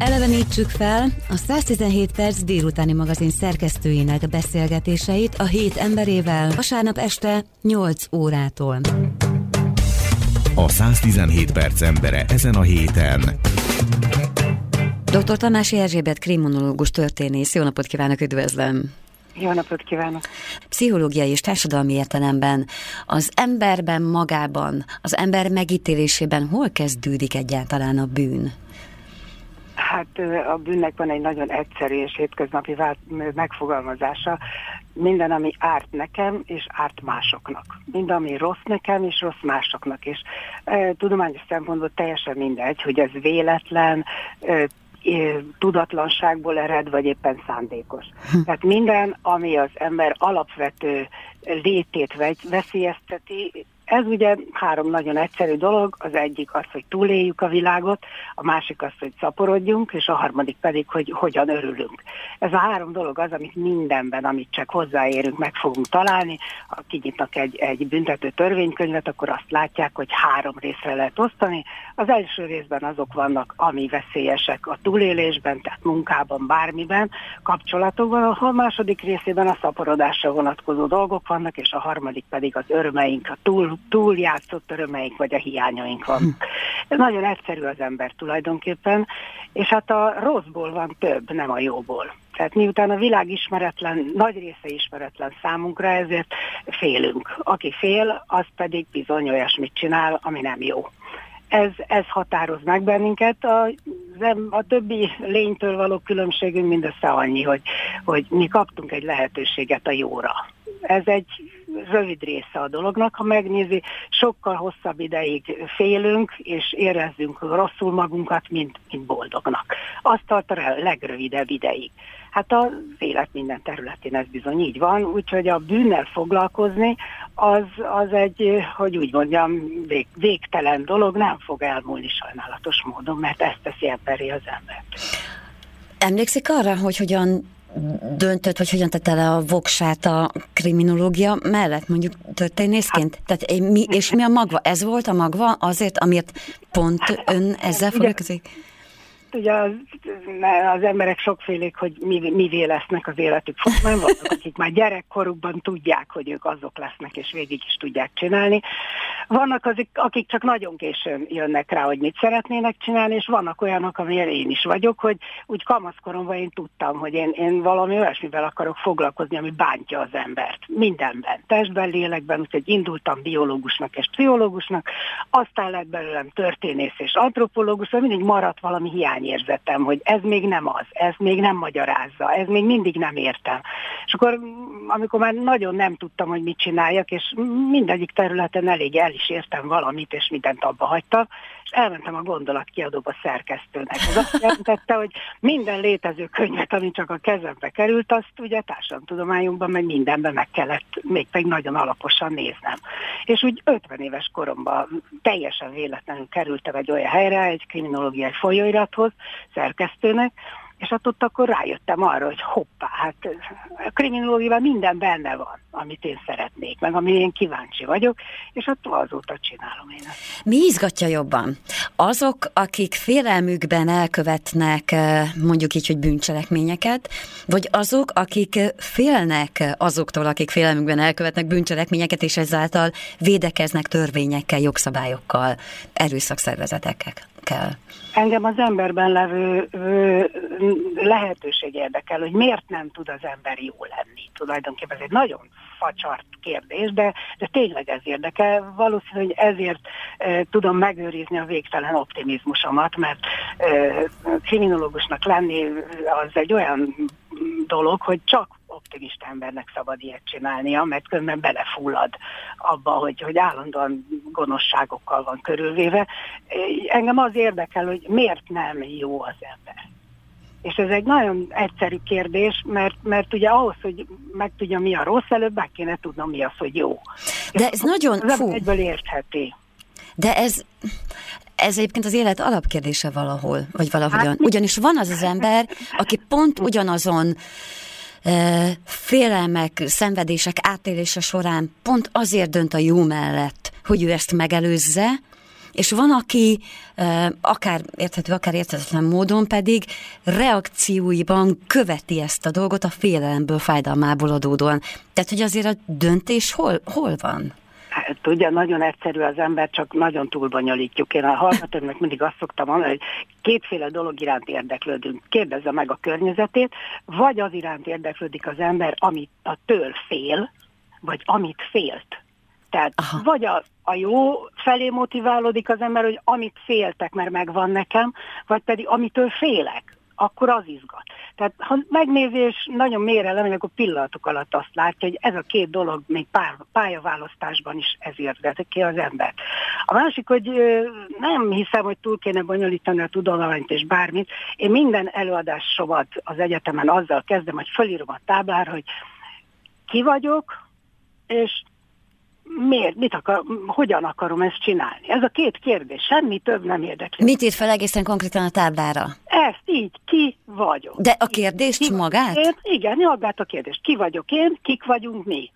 Elevenítsük fel a 117 perc délutáni magazin szerkesztőinek beszélgetéseit a hét emberével vasárnap este 8 órától. A 117 perc embere ezen a héten. Dr. Tamási Erzsébet kriminológus történész, jó napot kívánok, üdvözlöm! Jó napot kívánok! Pszichológiai és társadalmi értelemben az emberben magában, az ember megítélésében hol kezdődik egyáltalán a bűn? Hát a bűnnek van egy nagyon egyszerű és hétköznapi megfogalmazása. Minden, ami árt nekem, és árt másoknak. Minden, ami rossz nekem, és rossz másoknak. És e, tudományos szempontból teljesen mindegy, hogy ez véletlen, e, tudatlanságból ered, vagy éppen szándékos. Hm. Tehát minden, ami az ember alapvető létét veszélyezteti, ez ugye három nagyon egyszerű dolog, az egyik az, hogy túléljük a világot, a másik az, hogy szaporodjunk, és a harmadik pedig, hogy hogyan örülünk. Ez a három dolog az, amit mindenben, amit csak hozzáérünk, meg fogunk találni. Ha kinyitnak egy, egy büntető törvénykönyvet, akkor azt látják, hogy három részre lehet osztani. Az első részben azok vannak, ami veszélyesek a túlélésben, tehát munkában, bármiben, kapcsolatokban. A második részében a szaporodásra vonatkozó dolgok vannak, és a harmadik pedig az örömeink, a túl túljátszott örömeink vagy a hiányaink van. Ez nagyon egyszerű az ember tulajdonképpen, és hát a rosszból van több, nem a jóból. Tehát miután a világ ismeretlen, nagy része ismeretlen számunkra, ezért félünk. Aki fél, az pedig bizony olyasmit csinál, ami nem jó. Ez, ez határoz meg bennünket. A, a többi lénytől való különbségünk mindössze annyi, hogy, hogy mi kaptunk egy lehetőséget a jóra. Ez egy rövid része a dolognak, ha megnézi, sokkal hosszabb ideig félünk, és érezzünk rosszul magunkat, mint, mint boldognak. Azt tart a legrövidebb ideig. Hát az élet minden területén ez bizony így van, úgyhogy a bűnnel foglalkozni az, az egy, hogy úgy mondjam, vég, végtelen dolog, nem fog elmúlni sajnálatos módon, mert ezt teszi emberi az ember. Emlékszik arra, hogy hogyan döntött, vagy hogyan tette le a voksát a kriminológia mellett, mondjuk történészként? Hát, Tehát, mi, és mi a magva? Ez volt a magva azért, amiért pont ön ezzel foglalkozik? Ugye az, az emberek sokfélék, hogy mi, mivé lesznek az életük nem vannak, akik már gyerekkorukban tudják, hogy ők azok lesznek, és végig is tudják csinálni. Vannak azok, akik csak nagyon későn jönnek rá, hogy mit szeretnének csinálni, és vannak olyanok, amilyen én is vagyok, hogy úgy kamaszkoromban én tudtam, hogy én, én valami olyasmivel akarok foglalkozni, ami bántja az embert. Mindenben. Testben, lélekben, úgyhogy indultam biológusnak és pszichológusnak, aztán lett belőlem történész és antropológus, mindig maradt valami hiányérzetem, hogy ez még nem az, ez még nem magyarázza, ez még mindig nem értem. És akkor, amikor már nagyon nem tudtam, hogy mit csináljak, és mindegyik területen elég el is értem valamit, és mindent abba hagytam, elmentem a gondolatkiadóba szerkesztőnek. Ez azt jelentette, hogy minden létező könyvet, ami csak a kezembe került, azt ugye társadalomtudományunkban, meg mindenben meg kellett még pedig nagyon alaposan néznem. És úgy 50 éves koromban teljesen véletlenül kerültem egy olyan helyre, egy kriminológiai folyóirathoz, szerkesztőnek, és ott akkor rájöttem arra, hogy hoppá, hát a kriminológiában minden benne van, amit én szeretnék, meg ami én kíváncsi vagyok, és hát azóta csinálom én ezt. Mi izgatja jobban? Azok, akik félelmükben elkövetnek mondjuk így, hogy bűncselekményeket, vagy azok, akik félnek azoktól, akik félelmükben elkövetnek bűncselekményeket, és ezáltal védekeznek törvényekkel, jogszabályokkal, erőszakszervezetekkel? Engem az emberben levő lehetőség érdekel, hogy miért nem tud az ember jó lenni. Tulajdonképpen ez egy nagyon facsart kérdés, de, de tényleg ez érdekel. Valószínű, hogy ezért e, tudom megőrizni a végtelen optimizmusomat, mert e, kriminológusnak lenni az egy olyan dolog, hogy csak optimista embernek szabad ilyet csinálnia, mert különben belefullad abba, hogy, hogy állandóan gonoszságokkal van körülvéve. Engem az érdekel, hogy miért nem jó az ember. És ez egy nagyon egyszerű kérdés, mert, mert ugye ahhoz, hogy megtudja mi a rossz, előbb meg kéne tudnom mi az, hogy jó. De ez És nagyon... fú. egyből értheti. De ez, ez egyébként az élet alapkérdése valahol, vagy valahogyan. Hát, Ugyanis van az az ember, aki pont ugyanazon félelmek, szenvedések átélése során pont azért dönt a jó mellett, hogy ő ezt megelőzze, és van, aki akár érthető, akár érthetetlen módon pedig reakcióiban követi ezt a dolgot a félelemből, fájdalmából adódóan. Tehát, hogy azért a döntés hol, hol van? Hát, tudja, nagyon egyszerű az ember, csak nagyon túlbonyolítjuk. Én a hallgatóknak mindig azt szoktam mondani, hogy kétféle dolog iránt érdeklődünk. Kérdezze meg a környezetét, vagy az iránt érdeklődik az ember, amit a től fél, vagy amit félt. Tehát Aha. vagy a, a jó felé motiválódik az ember, hogy amit féltek, mert megvan nekem, vagy pedig amitől félek akkor az izgat. Tehát ha megnézi, nagyon mélyre lemegy, akkor pillanatok alatt azt látja, hogy ez a két dolog még pár, pályaválasztásban is ez érdekli ki az ember. A másik, hogy nem hiszem, hogy túl kéne bonyolítani a tudományt és bármit. Én minden előadásomat az egyetemen azzal kezdem, hogy fölírom a táblára, hogy ki vagyok, és miért, mit akar, hogyan akarom ezt csinálni? Ez a két kérdés, semmi több nem érdekli. Mit írt fel egészen konkrétan a táblára? Ezt így, ki vagyok. De a kérdést ki, magát? Én, igen, magát a kérdést. Ki vagyok én, kik vagyunk mi?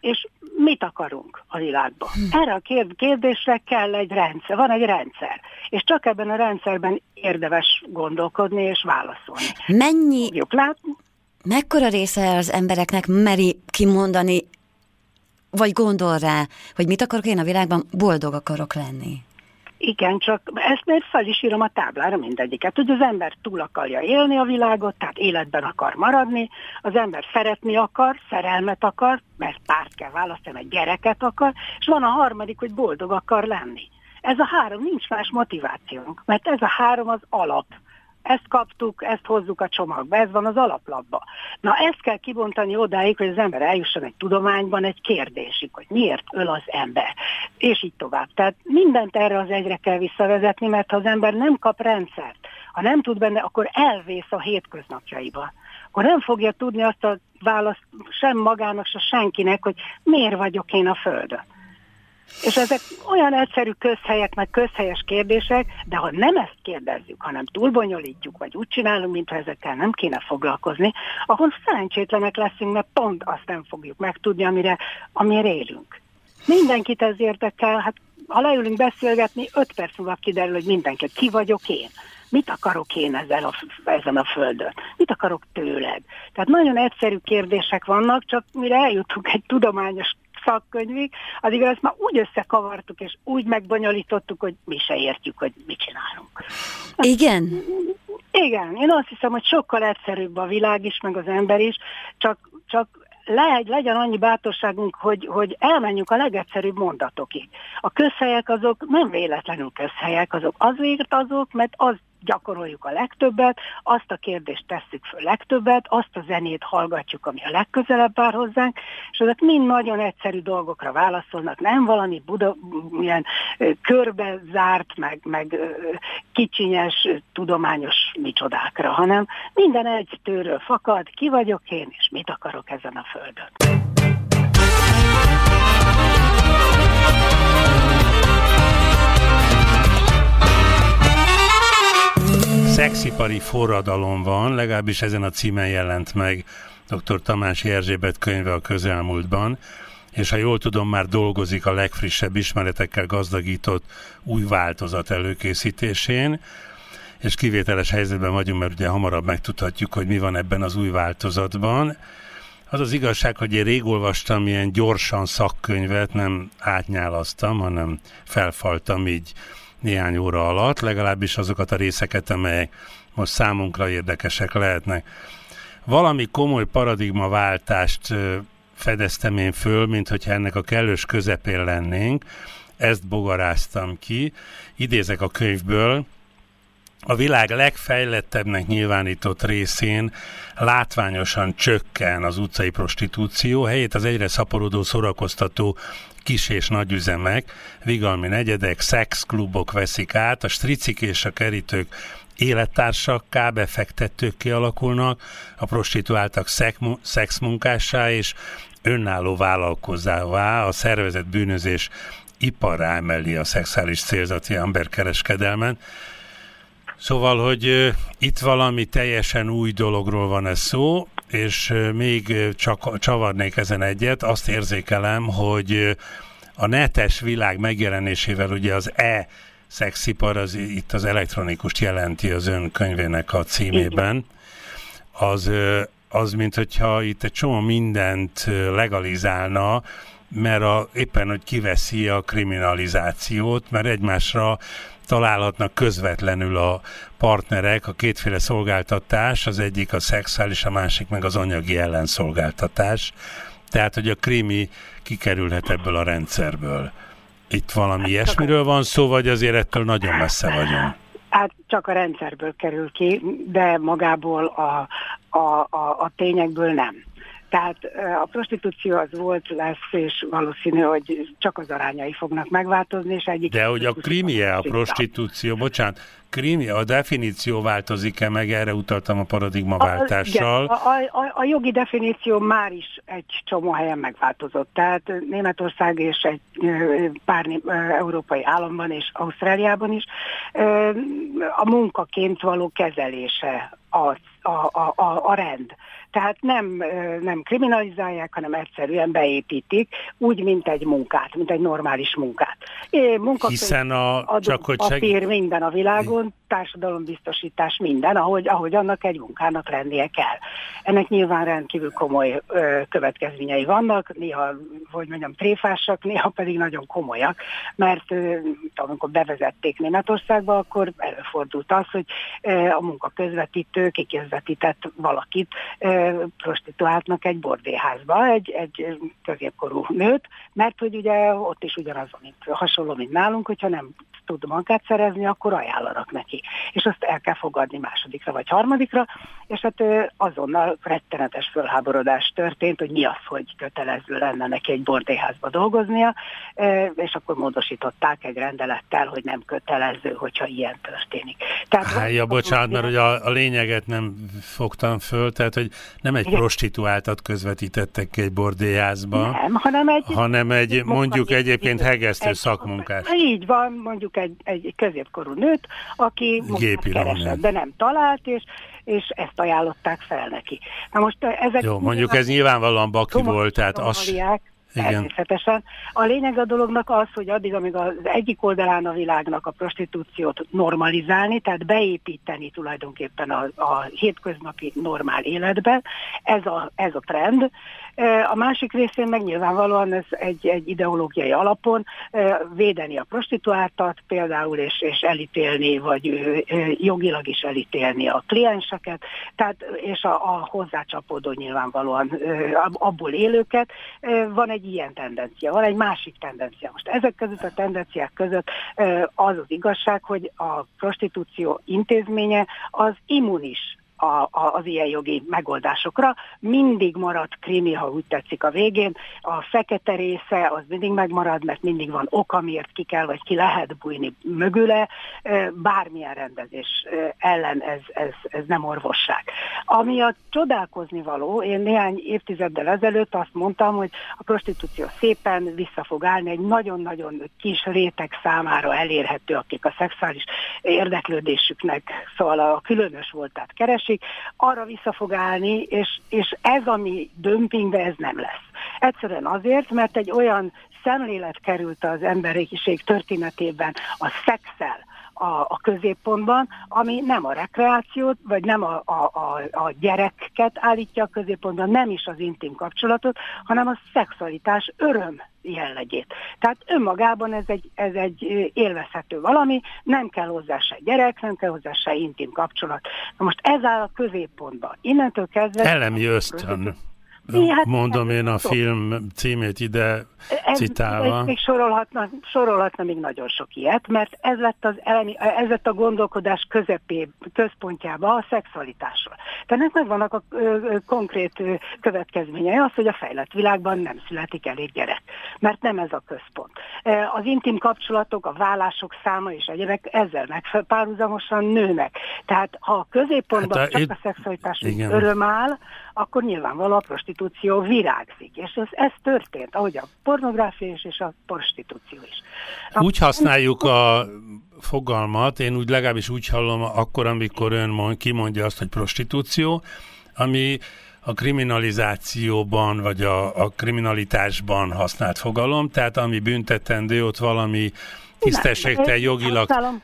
És mit akarunk a világban? Hm. Erre a kérdésre kell egy rendszer, van egy rendszer. És csak ebben a rendszerben érdemes gondolkodni és válaszolni. Mennyi... Fogjuk látni. Mekkora része az embereknek meri kimondani vagy gondol rá, hogy mit akarok én a világban, boldog akarok lenni. Igen, csak ezt még fel is írom a táblára mindegyiket, hogy az ember túl akarja élni a világot, tehát életben akar maradni, az ember szeretni akar, szerelmet akar, mert párt kell választani, mert gyereket akar, és van a harmadik, hogy boldog akar lenni. Ez a három, nincs más motivációnk, mert ez a három az alap ezt kaptuk, ezt hozzuk a csomagba, ez van az alaplapba. Na ezt kell kibontani odáig, hogy az ember eljusson egy tudományban egy kérdésig, hogy miért öl az ember, és így tovább. Tehát mindent erre az egyre kell visszavezetni, mert ha az ember nem kap rendszert, ha nem tud benne, akkor elvész a hétköznapjaiba. Akkor nem fogja tudni azt a választ sem magának, sem senkinek, hogy miért vagyok én a Földön. És ezek olyan egyszerű közhelyek, meg közhelyes kérdések, de ha nem ezt kérdezzük, hanem túlbonyolítjuk, vagy úgy csinálunk, mintha ezekkel nem kéne foglalkozni, akkor szerencsétlenek leszünk, mert pont azt nem fogjuk megtudni, amire, amire élünk. Mindenkit ez érdekel, hát ha leülünk beszélgetni, öt perc múlva kiderül, hogy mindenkit, ki vagyok én. Mit akarok én ezen a, ezen a földön? Mit akarok tőled? Tehát nagyon egyszerű kérdések vannak, csak mire eljutunk egy tudományos szakkönyvig, addig ezt már úgy összekavartuk, és úgy megbonyolítottuk, hogy mi se értjük, hogy mit csinálunk. Igen? Igen, én azt hiszem, hogy sokkal egyszerűbb a világ is, meg az ember is, csak, csak le, legyen annyi bátorságunk, hogy, hogy elmenjünk a legegyszerűbb mondatokig. A közhelyek azok nem véletlenül közhelyek, azok azért azok, mert az gyakoroljuk a legtöbbet, azt a kérdést tesszük föl legtöbbet, azt a zenét hallgatjuk, ami a legközelebb áll hozzánk, és ezek mind nagyon egyszerű dolgokra válaszolnak, nem valami Buda, ilyen körbe zárt, meg, meg kicsinyes, tudományos micsodákra, hanem minden egy tőről fakad, ki vagyok én, és mit akarok ezen a földön. Szexipari forradalom van, legalábbis ezen a címen jelent meg dr. Tamás Erzsébet könyve a közelmúltban, és ha jól tudom, már dolgozik a legfrissebb ismeretekkel gazdagított új változat előkészítésén, és kivételes helyzetben vagyunk, mert ugye hamarabb megtudhatjuk, hogy mi van ebben az új változatban. Az az igazság, hogy én rég olvastam ilyen gyorsan szakkönyvet, nem átnyálasztam, hanem felfaltam így néhány óra alatt, legalábbis azokat a részeket, amelyek most számunkra érdekesek lehetnek. Valami komoly paradigmaváltást fedeztem én föl, mint hogyha ennek a kellős közepén lennénk. Ezt bogaráztam ki. Idézek a könyvből. A világ legfejlettebbnek nyilvánított részén látványosan csökken az utcai prostitúció, helyét az egyre szaporodó szórakoztató kis és nagy üzemek, vigalmi negyedek, szexklubok veszik át, a stricik és a kerítők élettársak, kábefektetők kialakulnak, a prostituáltak szexmunkássá és önálló vállalkozává a szervezet bűnözés iparrá emeli a szexuális célzati emberkereskedelmen. Szóval, hogy itt valami teljesen új dologról van ez szó, és még csak csavarnék ezen egyet, azt érzékelem, hogy a netes világ megjelenésével ugye az e szexipar, az itt az elektronikus jelenti az ön könyvének a címében, az, az mint hogyha itt egy csomó mindent legalizálna, mert a, éppen, hogy kiveszi a kriminalizációt, mert egymásra találhatnak közvetlenül a partnerek, a kétféle szolgáltatás, az egyik a szexuális, a másik meg az anyagi ellenszolgáltatás. Tehát, hogy a krimi kikerülhet ebből a rendszerből. Itt valami hát ilyesmiről van szó, vagy azért ettől nagyon messze vagyunk? Hát csak a rendszerből kerül ki, de magából a, a, a, a tényekből nem. Tehát a prostitúció az volt, lesz, és valószínű, hogy csak az arányai fognak megváltozni, és egyik... De hogy a krimie a prostitúció, bocsánat, krimie, a definíció változik-e meg, erre utaltam a paradigmaváltással. A, a, a, a jogi definíció már is egy csomó helyen megváltozott. Tehát Németország és egy pár európai államban és Ausztráliában is a munkaként való kezelése a, a, a, a rend. Tehát nem, nem kriminalizálják, hanem egyszerűen beépítik, úgy, mint egy munkát, mint egy normális munkát. É, Hiszen a, csak hogy papír minden a világon, társadalombiztosítás minden, ahogy, ahogy annak egy munkának lennie kell. Ennek nyilván rendkívül komoly ö, következményei vannak, néha, hogy mondjam, tréfásak, néha pedig nagyon komolyak, mert ö, amikor bevezették Németországba, akkor előfordult az, hogy ö, a munka közvetítő kiközvetített valakit ö, prostituáltnak egy bordéházba, egy, egy középkorú nőt, mert hogy ugye ott is ugyanaz, mint hasonló, mint nálunk, hogyha nem tud munkát szerezni, akkor ajánlanak neki. És azt el kell fogadni másodikra vagy harmadikra, és hát azonnal rettenetes fölháborodás történt, hogy mi az, hogy kötelező lenne neki egy bordéházba dolgoznia, és akkor módosították egy rendelettel, hogy nem kötelező, hogyha ilyen történik. Tehát, Há, ja, bocsánat, mert hogy a, a lényeget nem fogtam föl, tehát hogy nem egy igen. prostituáltat közvetítettek egy bordéházba, nem, hanem egy, hanem egy mondjuk egyébként hegesztő szakmunkás. Így van, mondjuk egy, egy középkorú nőt, aki keresett, de nem talált, és, és ezt ajánlották fel neki. Na most ezek... Jó, mondjuk ez nyilvánvalóan baki volt, tehát az... Természetesen. A lényeg a dolognak az, hogy addig, amíg az egyik oldalán a világnak a prostitúciót normalizálni, tehát beépíteni tulajdonképpen a, a hétköznapi normál életbe, ez a, ez a trend, a másik részén meg nyilvánvalóan ez egy, egy ideológiai alapon védeni a prostituáltat például, és, és elítélni, vagy jogilag is elítélni a klienseket, tehát, és a, a hozzácsapódó nyilvánvalóan abból élőket. Van egy ilyen tendencia, van egy másik tendencia. Most ezek között a tendenciák között az az igazság, hogy a prostitúció intézménye az immunis a, a, az ilyen jogi megoldásokra. Mindig marad krimi, ha úgy tetszik a végén. A fekete része az mindig megmarad, mert mindig van oka, miért ki kell, vagy ki lehet bújni mögüle. Bármilyen rendezés ellen ez, ez, ez nem orvosság. Ami a csodálkozni való, én néhány évtizeddel ezelőtt azt mondtam, hogy a prostitúció szépen vissza fog állni, egy nagyon-nagyon kis réteg számára elérhető, akik a szexuális érdeklődésüknek szóval a különös voltát keres, másik, arra vissza fog állni, és, és ez, ami dömpingbe, ez nem lesz. Egyszerűen azért, mert egy olyan szemlélet került az emberiség történetében a szexel, a, a középpontban, ami nem a rekreációt, vagy nem a, a, a, a gyerekeket állítja a középpontban, nem is az intim kapcsolatot, hanem a szexualitás öröm jellegét. Tehát önmagában ez egy, ez egy élvezhető valami, nem kell hozzá se gyerek, nem kell hozzá se intim kapcsolat. Na most ez áll a középpontban. Innentől kezdve... Elemi ösztön. Hát, Mondom én a film címét ide ez, citálva. Még sorolhatna, sorolhatna még nagyon sok ilyet, mert ez lett, az elemi, ez lett a gondolkodás közepé, központjába a szexualitásról. Tehát ennek megvannak a ö, ö, konkrét ö, következményei, az, hogy a fejlett világban nem születik elég gyerek, mert nem ez a központ. Az intim kapcsolatok, a vállások száma és egyébek ezzel megpárhuzamosan nőnek. Tehát ha a középpontban hát a, csak itt, a szexualitás öröm áll, akkor nyilvánvalóan a prostitúció virágzik. És ez, ez történt, ahogy a pornográfia is, és a prostitúció is. A úgy használjuk a fogalmat, én úgy legalábbis úgy hallom akkor, amikor ön mond, kimondja azt, hogy prostitúció, ami a kriminalizációban, vagy a, a kriminalitásban használt fogalom, tehát ami büntetendő, ott valami tisztességtel jogilag... Használom.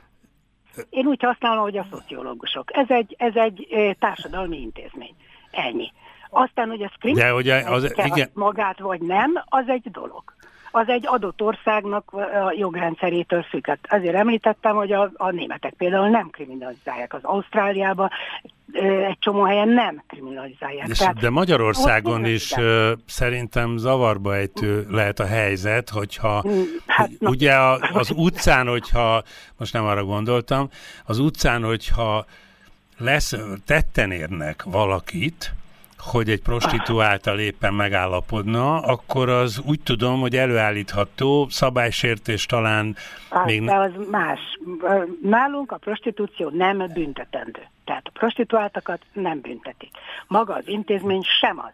Én úgy használom, hogy a szociológusok. Ez egy, ez egy társadalmi intézmény. Ennyi. Aztán, hogy ez kriminalizálja az, igen. magát vagy nem, az egy dolog az egy adott országnak a jogrendszerétől függ. Hát azért említettem, hogy a, a németek például nem kriminalizálják. Az Ausztráliában egy csomó helyen nem kriminalizálják. De, Tehát, de Magyarországon is uh, szerintem zavarba ejtő lehet a helyzet, hogyha mm, hát, na, ugye a, az utcán, hogyha, most nem arra gondoltam, az utcán, hogyha lesz, tetten érnek valakit, hogy egy prostituáltal éppen megállapodna, akkor az úgy tudom, hogy előállítható, szabálysértés talán hát, még... De az más. Nálunk a prostitúció nem büntetendő. Tehát a prostituáltakat nem büntetik. Maga az intézmény sem az.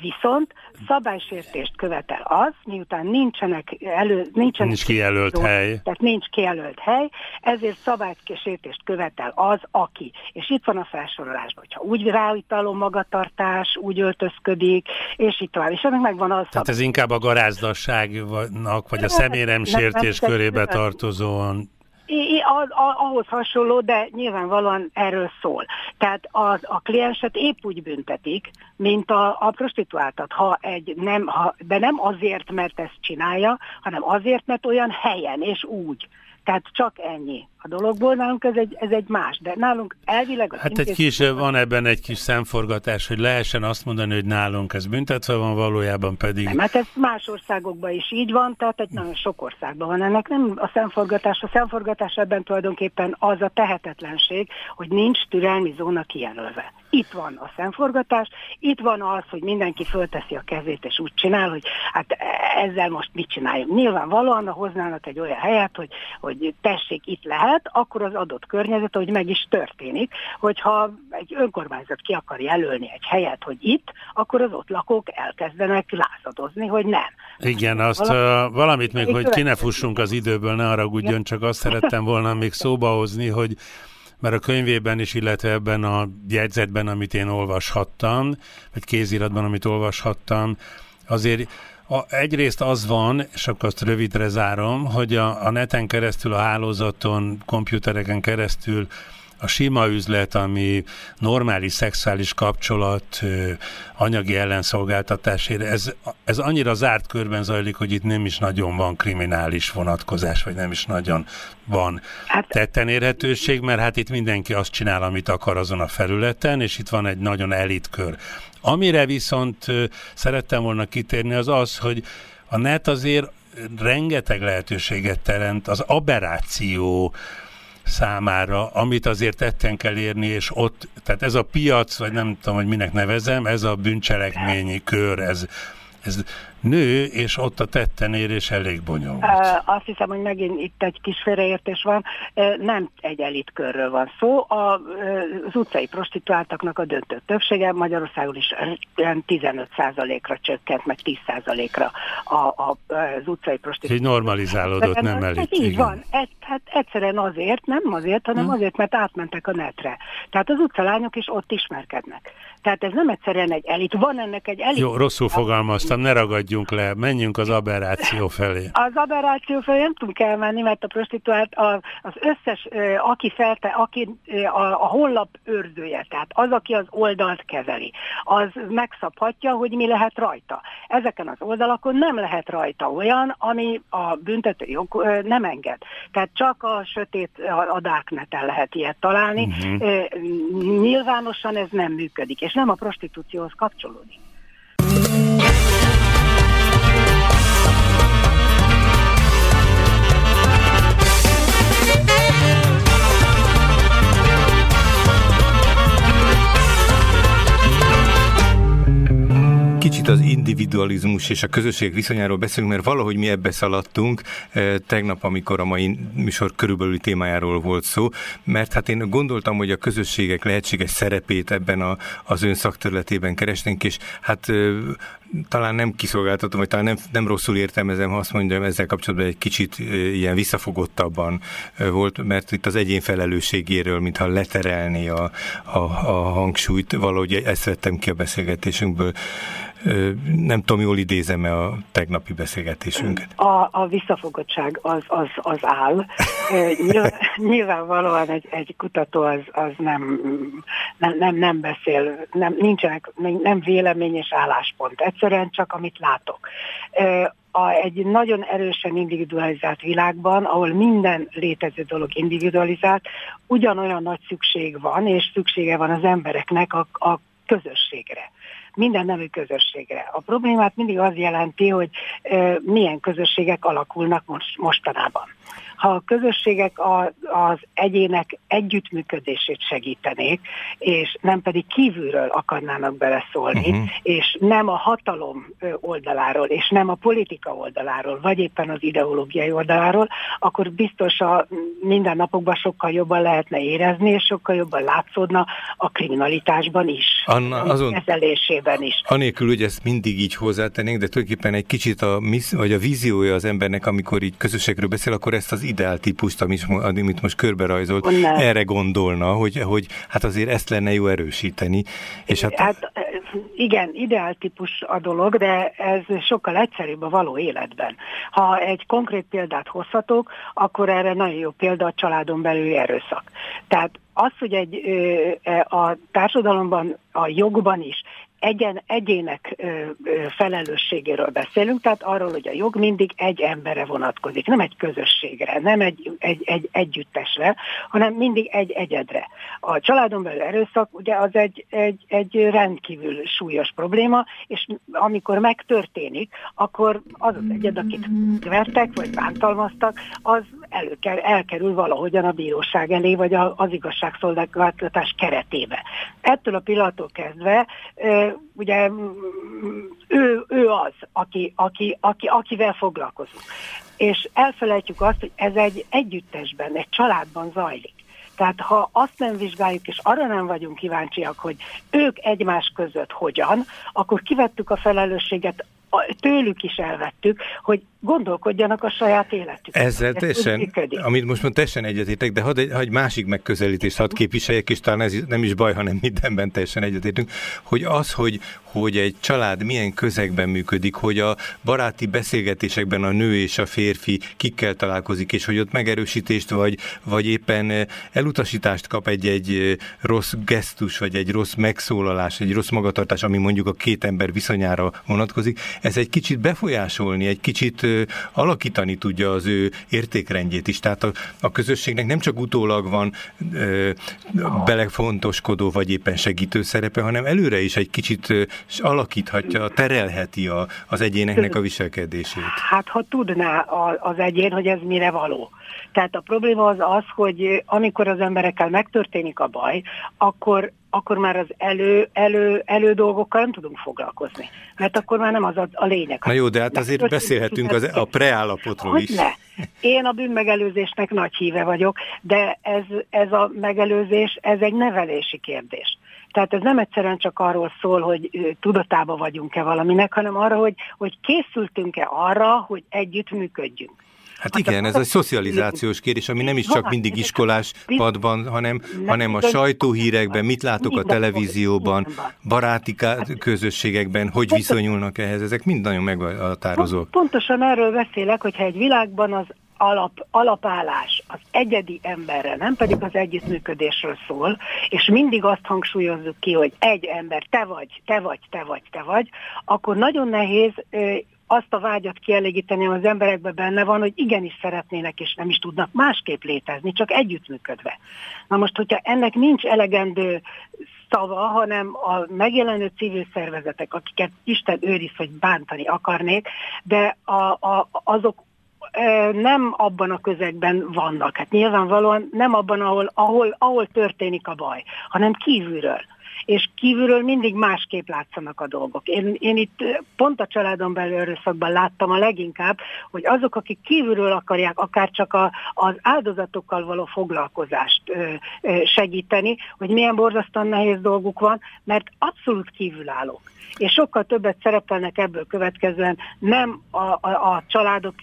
Viszont szabálysértést követel az, miután nincsenek elő, nincsenek nincs kijelölt szó, hely. Tehát nincs kijelölt hely, ezért szabálysértést követel az, aki. És itt van a felsorolásban, hogyha úgy ráutaló magatartás, úgy öltözködik, és itt tovább. És ennek megvan az. Tehát ez inkább a garázdasságnak, vagy a személyemsértés körébe tartozóan I, az, ahhoz hasonló, de nyilvánvalóan erről szól. Tehát az, a klienset épp úgy büntetik, mint a, a prostituáltat, ha egy nem, ha, de nem azért, mert ezt csinálja, hanem azért, mert olyan helyen és úgy. Tehát csak ennyi a dologból, nálunk ez egy, ez egy más, de nálunk elvileg... Az hát egy kis, van ebben egy kis szemforgatás, hogy lehessen azt mondani, hogy nálunk ez büntetve van, valójában pedig... Nem, hát ez más országokban is így van, tehát egy nagyon sok országban van ennek. Nem a szemforgatás, a szemforgatás ebben tulajdonképpen az a tehetetlenség, hogy nincs türelmi zóna kijelölve. Itt van a szemforgatás, itt van az, hogy mindenki fölteszi a kezét és úgy csinál, hogy hát ezzel most mit csináljunk. Nyilvánvalóan hoznának egy olyan helyet, hogy, hogy tessék, itt lehet, akkor az adott környezet, hogy meg is történik, hogyha egy önkormányzat ki akar jelölni egy helyet, hogy itt, akkor az ott lakók elkezdenek lázadozni, hogy nem. Igen, azt Valami, valamit még, hogy ki ne fussunk az időből, ne haragudjon, csak azt szerettem volna még szóba hozni, hogy mert a könyvében is, illetve ebben a jegyzetben, amit én olvashattam, vagy kéziratban, amit olvashattam, azért a, egyrészt az van, és akkor azt rövidre zárom, hogy a, a neten keresztül, a hálózaton, komputereken keresztül a sima üzlet, ami normális szexuális kapcsolat, anyagi ellenszolgáltatásére, ez, ez annyira zárt körben zajlik, hogy itt nem is nagyon van kriminális vonatkozás, vagy nem is nagyon van hát, tetten érhetőség, mert hát itt mindenki azt csinál, amit akar azon a felületen, és itt van egy nagyon elitkör. Amire viszont szerettem volna kitérni, az az, hogy a net azért rengeteg lehetőséget teremt az aberráció számára, amit azért tetten kell érni, és ott, tehát ez a piac, vagy nem tudom, hogy minek nevezem, ez a bűncselekményi kör, ez, ez nő, és ott a tetten érés elég bonyolult. Azt hiszem, hogy megint itt egy kis félreértés van. Nem egy elitkörről van szó. Az utcai prostituáltaknak a döntő többsége Magyarországon is 15%-ra csökkent, meg 10%-ra a, a, az utcai prostituáltak. Így normalizálódott, nem elit. Ez így van. Ez, hát egyszerűen azért, nem azért, hanem hmm. azért, mert átmentek a netre. Tehát az utcalányok is ott ismerkednek. Tehát ez nem egyszerűen egy elit. Van ennek egy elit. Jó, rosszul fogalmaztam, ne ragadjunk le, menjünk az aberráció felé. Az aberráció felé nem tudunk elmenni, mert a prostituált az összes, aki felte, aki a, a honlap őrzője, tehát az, aki az oldalt kezeli, az megszabhatja, hogy mi lehet rajta. Ezeken az oldalakon nem lehet rajta olyan, ami a büntető jog nem enged. Tehát csak a sötét a darkneten lehet ilyet találni. Uh-huh. Nyilvánosan ez nem működik, és nem a prostitúcióhoz kapcsolódik. Kicsit az individualizmus és a közösség viszonyáról beszélünk, mert valahogy mi ebbe szaladtunk tegnap, amikor a mai műsor körülbelül témájáról volt szó, mert hát én gondoltam, hogy a közösségek lehetséges szerepét ebben a, az ön szakterületében keresnénk, és hát talán nem kiszolgáltatom, vagy talán nem, nem rosszul értelmezem, ha azt mondjam, ezzel kapcsolatban egy kicsit ilyen visszafogottabban volt, mert itt az egyén felelősségéről, mintha leterelni a, a, a hangsúlyt, valahogy ezt vettem ki a beszélgetésünkből. Nem tudom, jól idézem-e a tegnapi beszélgetésünket? A, a visszafogottság az, az, az áll. Nyilván, nyilvánvalóan egy, egy kutató az, az nem, nem, nem, nem beszél, nem, nincsenek, nem vélemény és álláspont. Egyszerűen csak amit látok a, egy nagyon erősen individualizált világban, ahol minden létező dolog individualizált, ugyanolyan nagy szükség van, és szüksége van az embereknek a, a közösségre minden nemű közösségre. A problémát mindig az jelenti, hogy milyen közösségek alakulnak most, mostanában ha a közösségek a, az egyének együttműködését segítenék, és nem pedig kívülről akarnának beleszólni, uh-huh. és nem a hatalom oldaláról, és nem a politika oldaláról, vagy éppen az ideológiai oldaláról, akkor biztos a mindennapokban sokkal jobban lehetne érezni, és sokkal jobban látszódna a kriminalitásban is, Anna, azon, kezelésében is. Anélkül, hogy ezt mindig így hozzátennénk, de tulajdonképpen egy kicsit a, vagy a víziója az embernek, amikor így közösségről beszél, akkor ezt az ideál típust, amit, amit most körbe rajzolt, erre gondolna, hogy, hogy hát azért ezt lenne jó erősíteni. És hát... hát igen, ideál típus a dolog, de ez sokkal egyszerűbb a való életben. Ha egy konkrét példát hozhatok, akkor erre nagyon jó példa a családon belüli erőszak. Tehát az, hogy egy, a társadalomban, a jogban is egyen, egyének ö, ö, felelősségéről beszélünk, tehát arról, hogy a jog mindig egy emberre vonatkozik, nem egy közösségre, nem egy, egy, egy együttesre, hanem mindig egy egyedre. A családon belül erőszak ugye az egy, egy, egy rendkívül súlyos probléma, és amikor megtörténik, akkor az az egyed, akit vertek vagy bántalmaztak, az előker, elkerül valahogyan a bíróság elé, vagy az igazságszolgáltatás keretébe. Ettől a pillanattól kezdve ugye ő, ő az, aki, aki, aki, akivel foglalkozunk. És elfelejtjük azt, hogy ez egy együttesben, egy családban zajlik. Tehát ha azt nem vizsgáljuk, és arra nem vagyunk kíváncsiak, hogy ők egymás között hogyan, akkor kivettük a felelősséget tőlük is elvettük, hogy gondolkodjanak a saját életük. Ezzel ez teljesen, amit most mondom, teljesen egyetétek, de hadd egy, egy másik megközelítést hadd képviseljek, és talán ez nem is baj, hanem mindenben teljesen egyetértünk, hogy az, hogy, hogy egy család milyen közegben működik, hogy a baráti beszélgetésekben a nő és a férfi kikkel találkozik, és hogy ott megerősítést, vagy, vagy éppen elutasítást kap egy-egy rossz gesztus, vagy egy rossz megszólalás, egy rossz magatartás, ami mondjuk a két ember viszonyára vonatkozik, ez egy kicsit befolyásolni, egy kicsit alakítani tudja az ő értékrendjét is. Tehát a, a közösségnek nem csak utólag van ö, belefontoskodó vagy éppen segítő szerepe, hanem előre is egy kicsit alakíthatja, terelheti a, az egyéneknek a viselkedését. Hát ha tudná az egyén, hogy ez mire való. Tehát a probléma az az, hogy amikor az emberekkel megtörténik a baj, akkor akkor már az elő, elő, elő dolgokkal nem tudunk foglalkozni. Mert akkor már nem az a, a lényeg. Na jó, de hát azért beszélhetünk az, a preállapotról is. Ne. Én a bűnmegelőzésnek nagy híve vagyok, de ez, ez a megelőzés, ez egy nevelési kérdés. Tehát ez nem egyszerűen csak arról szól, hogy tudatába vagyunk-e valaminek, hanem arra, hogy, hogy készültünk-e arra, hogy együtt működjünk. Hát igen, ez egy szocializációs kérdés, ami nem is csak mindig iskolás padban, hanem, hanem a sajtóhírekben, mit látok a televízióban, baráti közösségekben, hogy viszonyulnak ehhez, ezek mind nagyon meghatározók. Pontosan erről beszélek, hogyha egy világban az alap, alapállás az egyedi emberre, nem pedig az együttműködésről szól, és mindig azt hangsúlyozzuk ki, hogy egy ember, te vagy, te vagy, te vagy, te vagy, akkor nagyon nehéz azt a vágyat kielégíteni, az emberekben benne van, hogy igenis szeretnének, és nem is tudnak másképp létezni, csak együttműködve. Na most, hogyha ennek nincs elegendő szava, hanem a megjelenő civil szervezetek, akiket Isten őriz, hogy bántani akarnék, de a, a, azok nem abban a közegben vannak. Hát nyilvánvalóan nem abban, ahol, ahol, ahol történik a baj, hanem kívülről. És kívülről mindig másképp látszanak a dolgok. Én, én itt pont a családon belül erőszakban láttam a leginkább, hogy azok, akik kívülről akarják akár csak a, az áldozatokkal való foglalkozást ö, ö, segíteni, hogy milyen borzasztóan nehéz dolguk van, mert abszolút kívülállók. És sokkal többet szerepelnek ebből következően nem a, a, a családok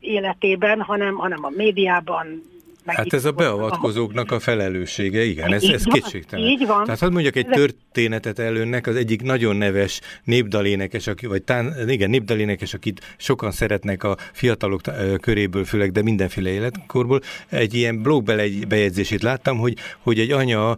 életében, hanem, hanem a médiában, Hát ez a beavatkozóknak a felelőssége, igen, ez, ez kétségtelen. Így van. Tehát hadd mondjak egy történetet előnnek, az egyik nagyon neves népdalénekes, vagy tán, igen, népdalénekes, akit sokan szeretnek a fiatalok köréből, főleg, de mindenféle életkorból. Egy ilyen blog bejegyzését láttam, hogy, hogy egy anya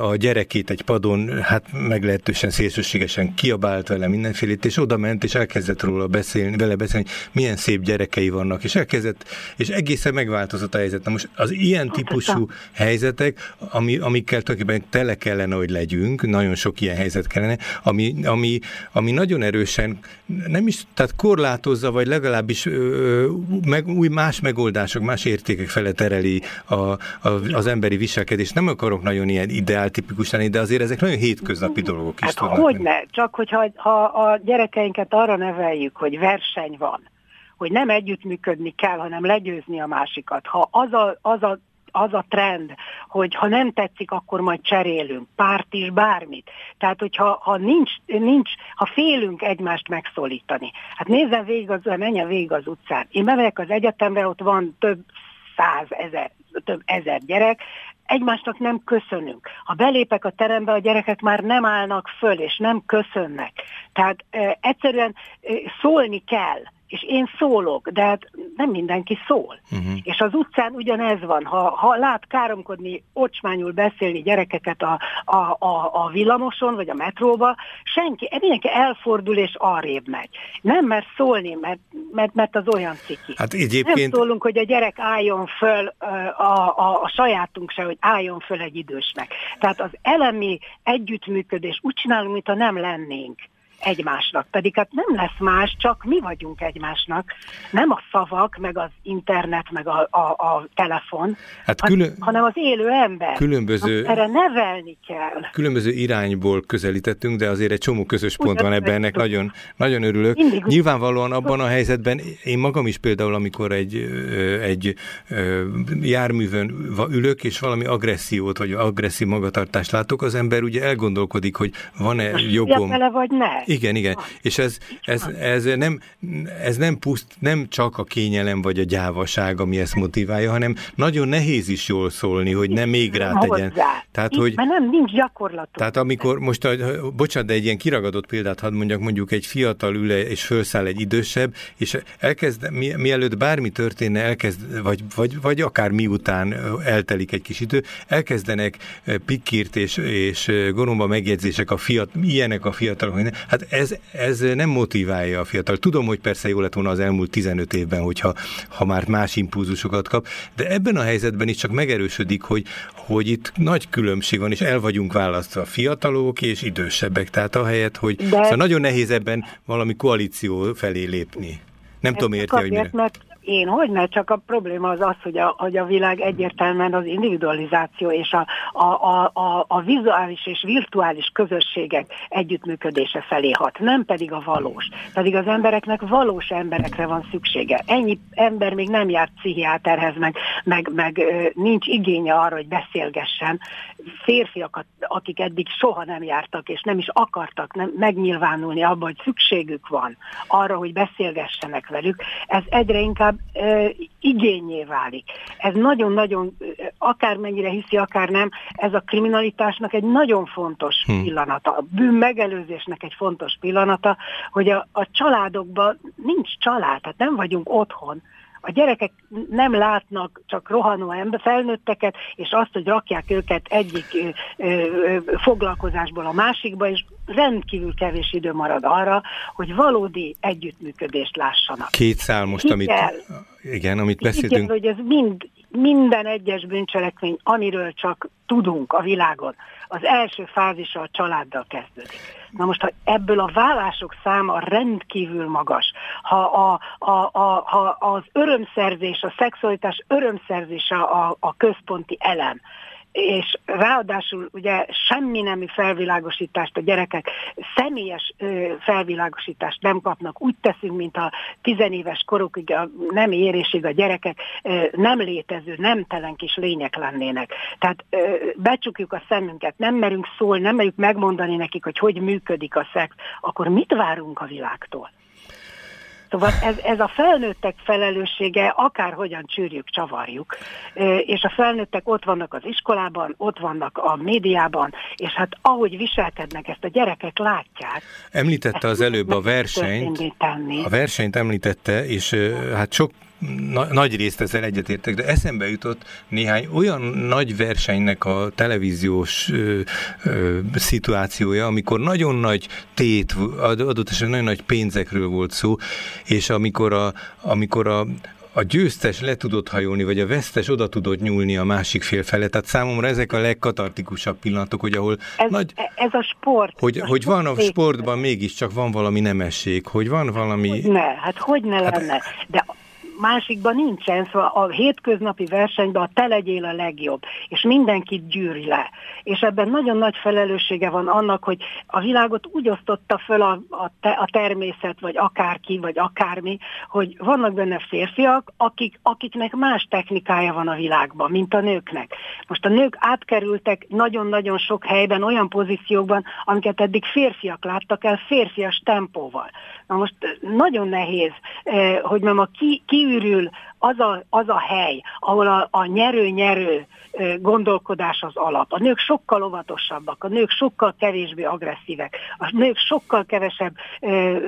a gyerekét egy padon, hát meglehetősen szélsőségesen kiabált vele mindenfélét, és oda ment, és elkezdett róla beszélni, vele beszélni, hogy milyen szép gyerekei vannak, és elkezdett, és egészen megváltozott a helyzet. Na most az ilyen típusú helyzetek, ami, amikkel tulajdonképpen tele kellene, hogy legyünk, nagyon sok ilyen helyzet kellene, ami, ami, ami nagyon erősen nem is, tehát korlátozza, vagy legalábbis ö, meg, új más megoldások, más értékek fele tereli a, a, az emberi viselkedést. Nem akarok nagyon ilyen ideáltipikus lenni, de azért ezek nagyon hétköznapi dolgok is. Hát hogy ne? Csak hogyha ha a gyerekeinket arra neveljük, hogy verseny van, hogy nem együttműködni kell, hanem legyőzni a másikat. Ha az a, az a az a trend, hogy ha nem tetszik, akkor majd cserélünk, párt is, bármit. Tehát, hogyha ha nincs, nincs, ha félünk egymást megszólítani. Hát nézzen végig az, menjen végig az utcán. Én bemegyek az egyetemre, ott van több száz ezer, több ezer gyerek, egymásnak nem köszönünk. Ha belépek a terembe, a gyerekek már nem állnak föl, és nem köszönnek. Tehát e, egyszerűen e, szólni kell és én szólok, de hát nem mindenki szól. Uh-huh. És az utcán ugyanez van. Ha, ha lát káromkodni, ocsmányul beszélni gyerekeket a, a, a, a villamoson, vagy a metróba, senki, mindenki elfordul és arrébb megy. Nem mer szólni, mert, mert, mert az olyan ciki. Hát egyébként... Nem szólunk, hogy a gyerek álljon föl, a, a, a sajátunk se, hogy álljon föl egy idősnek. Tehát az elemi együttműködés úgy csinálunk, mintha nem lennénk egymásnak. Pedig hát nem lesz más, csak mi vagyunk egymásnak. Nem a szavak, meg az internet, meg a, a, a telefon, hát külön, hanem az élő ember. Különböző, erre nevelni kell. Különböző irányból közelítettünk, de azért egy csomó közös pont Ugyan van ebben, ennek nagyon, nagyon örülök. Mindig Nyilvánvalóan abban a helyzetben, én magam is például, amikor egy, egy járművön ülök, és valami agressziót, vagy agresszív magatartást látok, az ember ugye elgondolkodik, hogy van-e jogom. Vele vagy ne. Igen, igen. És ez, ez, ez, nem, ez nem puszt, nem csak a kényelem vagy a gyávaság, ami ezt motiválja, hanem nagyon nehéz is jól szólni, hogy nem még rá tegyen. Tehát, hogy, mert nem, nincs gyakorlat. Tehát amikor most, a, bocsánat, de egy ilyen kiragadott példát hadd mondjak, mondjuk egy fiatal üle és felszáll egy idősebb, és elkezd, mi, mielőtt bármi történne, elkezd, vagy, vagy, vagy akár miután eltelik egy kis idő, elkezdenek pikírt és, és goromba megjegyzések a fiat, ilyenek a fiatalok, hát Hát ez, ez nem motiválja a fiatal. Tudom, hogy persze jó lett volna az elmúlt 15 évben, hogyha ha már más impulzusokat kap, de ebben a helyzetben is csak megerősödik, hogy, hogy itt nagy különbség van, és el vagyunk választva fiatalok és idősebbek. Tehát ahelyett, hogy de... szóval nagyon nehéz ebben valami koalíció felé lépni. Nem tudom érti, hogy mire. Mert én hogy, mert csak a probléma az az, hogy a, hogy a világ egyértelműen az individualizáció és a, a, a, a, a vizuális és virtuális közösségek együttműködése felé hat, nem pedig a valós. Pedig az embereknek valós emberekre van szüksége. Ennyi ember még nem járt pszichiáterhez, meg, meg, meg nincs igénye arra, hogy beszélgessen. Férfiakat, akik eddig soha nem jártak, és nem is akartak nem, megnyilvánulni abban, hogy szükségük van arra, hogy beszélgessenek velük, ez egyre inkább e, igényé válik. Ez nagyon-nagyon, akármennyire hiszi, akár nem, ez a kriminalitásnak egy nagyon fontos hmm. pillanata, a bűn megelőzésnek egy fontos pillanata, hogy a, a családokban nincs család, tehát nem vagyunk otthon, a gyerekek nem látnak csak rohanó ember, felnőtteket, és azt, hogy rakják őket egyik ö, ö, foglalkozásból a másikba, és rendkívül kevés idő marad arra, hogy valódi együttműködést lássanak. Két szál most, amit, igen, amit beszéltünk. Igen, hogy ez mind, minden egyes bűncselekmény, amiről csak tudunk a világon, az első fázisa a családdal kezdődik. Na most, ha ebből a vállások száma rendkívül magas, ha, a, a, a, ha az örömszerzés, a szexualitás örömszerzése a, a központi elem, és ráadásul ugye semmi nemű felvilágosítást a gyerekek személyes felvilágosítást nem kapnak. Úgy teszünk, mint a tizenéves korukig a nem érésig a gyerekek nem létező, nemtelen kis lények lennének. Tehát becsukjuk a szemünket, nem merünk szólni, nem merünk megmondani nekik, hogy hogy működik a szex, akkor mit várunk a világtól? Szóval ez, ez a felnőttek felelőssége, akárhogyan csűrjük, csavarjuk, és a felnőttek ott vannak az iskolában, ott vannak a médiában, és hát ahogy viselkednek, ezt a gyerekek látják. Említette az előbb a versenyt, a versenyt említette, és hát sok na, nagy részt ezzel egyetértek, de eszembe jutott néhány olyan nagy versenynek a televíziós ö, ö, szituációja, amikor nagyon nagy tét, adott esetben nagyon nagy pénzekről volt szó, és amikor a, amikor a, a győztes le tudott hajolni, vagy a vesztes oda tudott nyúlni a másik fél felé. Tehát számomra ezek a legkatartikusabb pillanatok, hogy ahol ez, nagy... Ez a sport. Hogy, a hogy sport van a sportban mégiscsak van valami nemesség, hogy van valami... Hogy ne, hát hogy ne hát, lenne. De másikban nincsen, szóval a hétköznapi versenyben a te legyél a legjobb, és mindenkit gyűrj le. És ebben nagyon nagy felelőssége van annak, hogy a világot úgy osztotta föl a, a, te, a természet, vagy akárki, vagy akármi, hogy vannak benne férfiak, akik, akiknek más technikája van a világban, mint a nőknek. Most a nők átkerültek nagyon-nagyon sok helyben, olyan pozíciókban, amiket eddig férfiak láttak el férfias tempóval. Na most nagyon nehéz, eh, hogy nem a ki, kiürül az a, az a hely, ahol a, a nyerő-nyerő gondolkodás az alap. A nők sokkal óvatosabbak, a nők sokkal kevésbé agresszívek, a nők sokkal kevesebb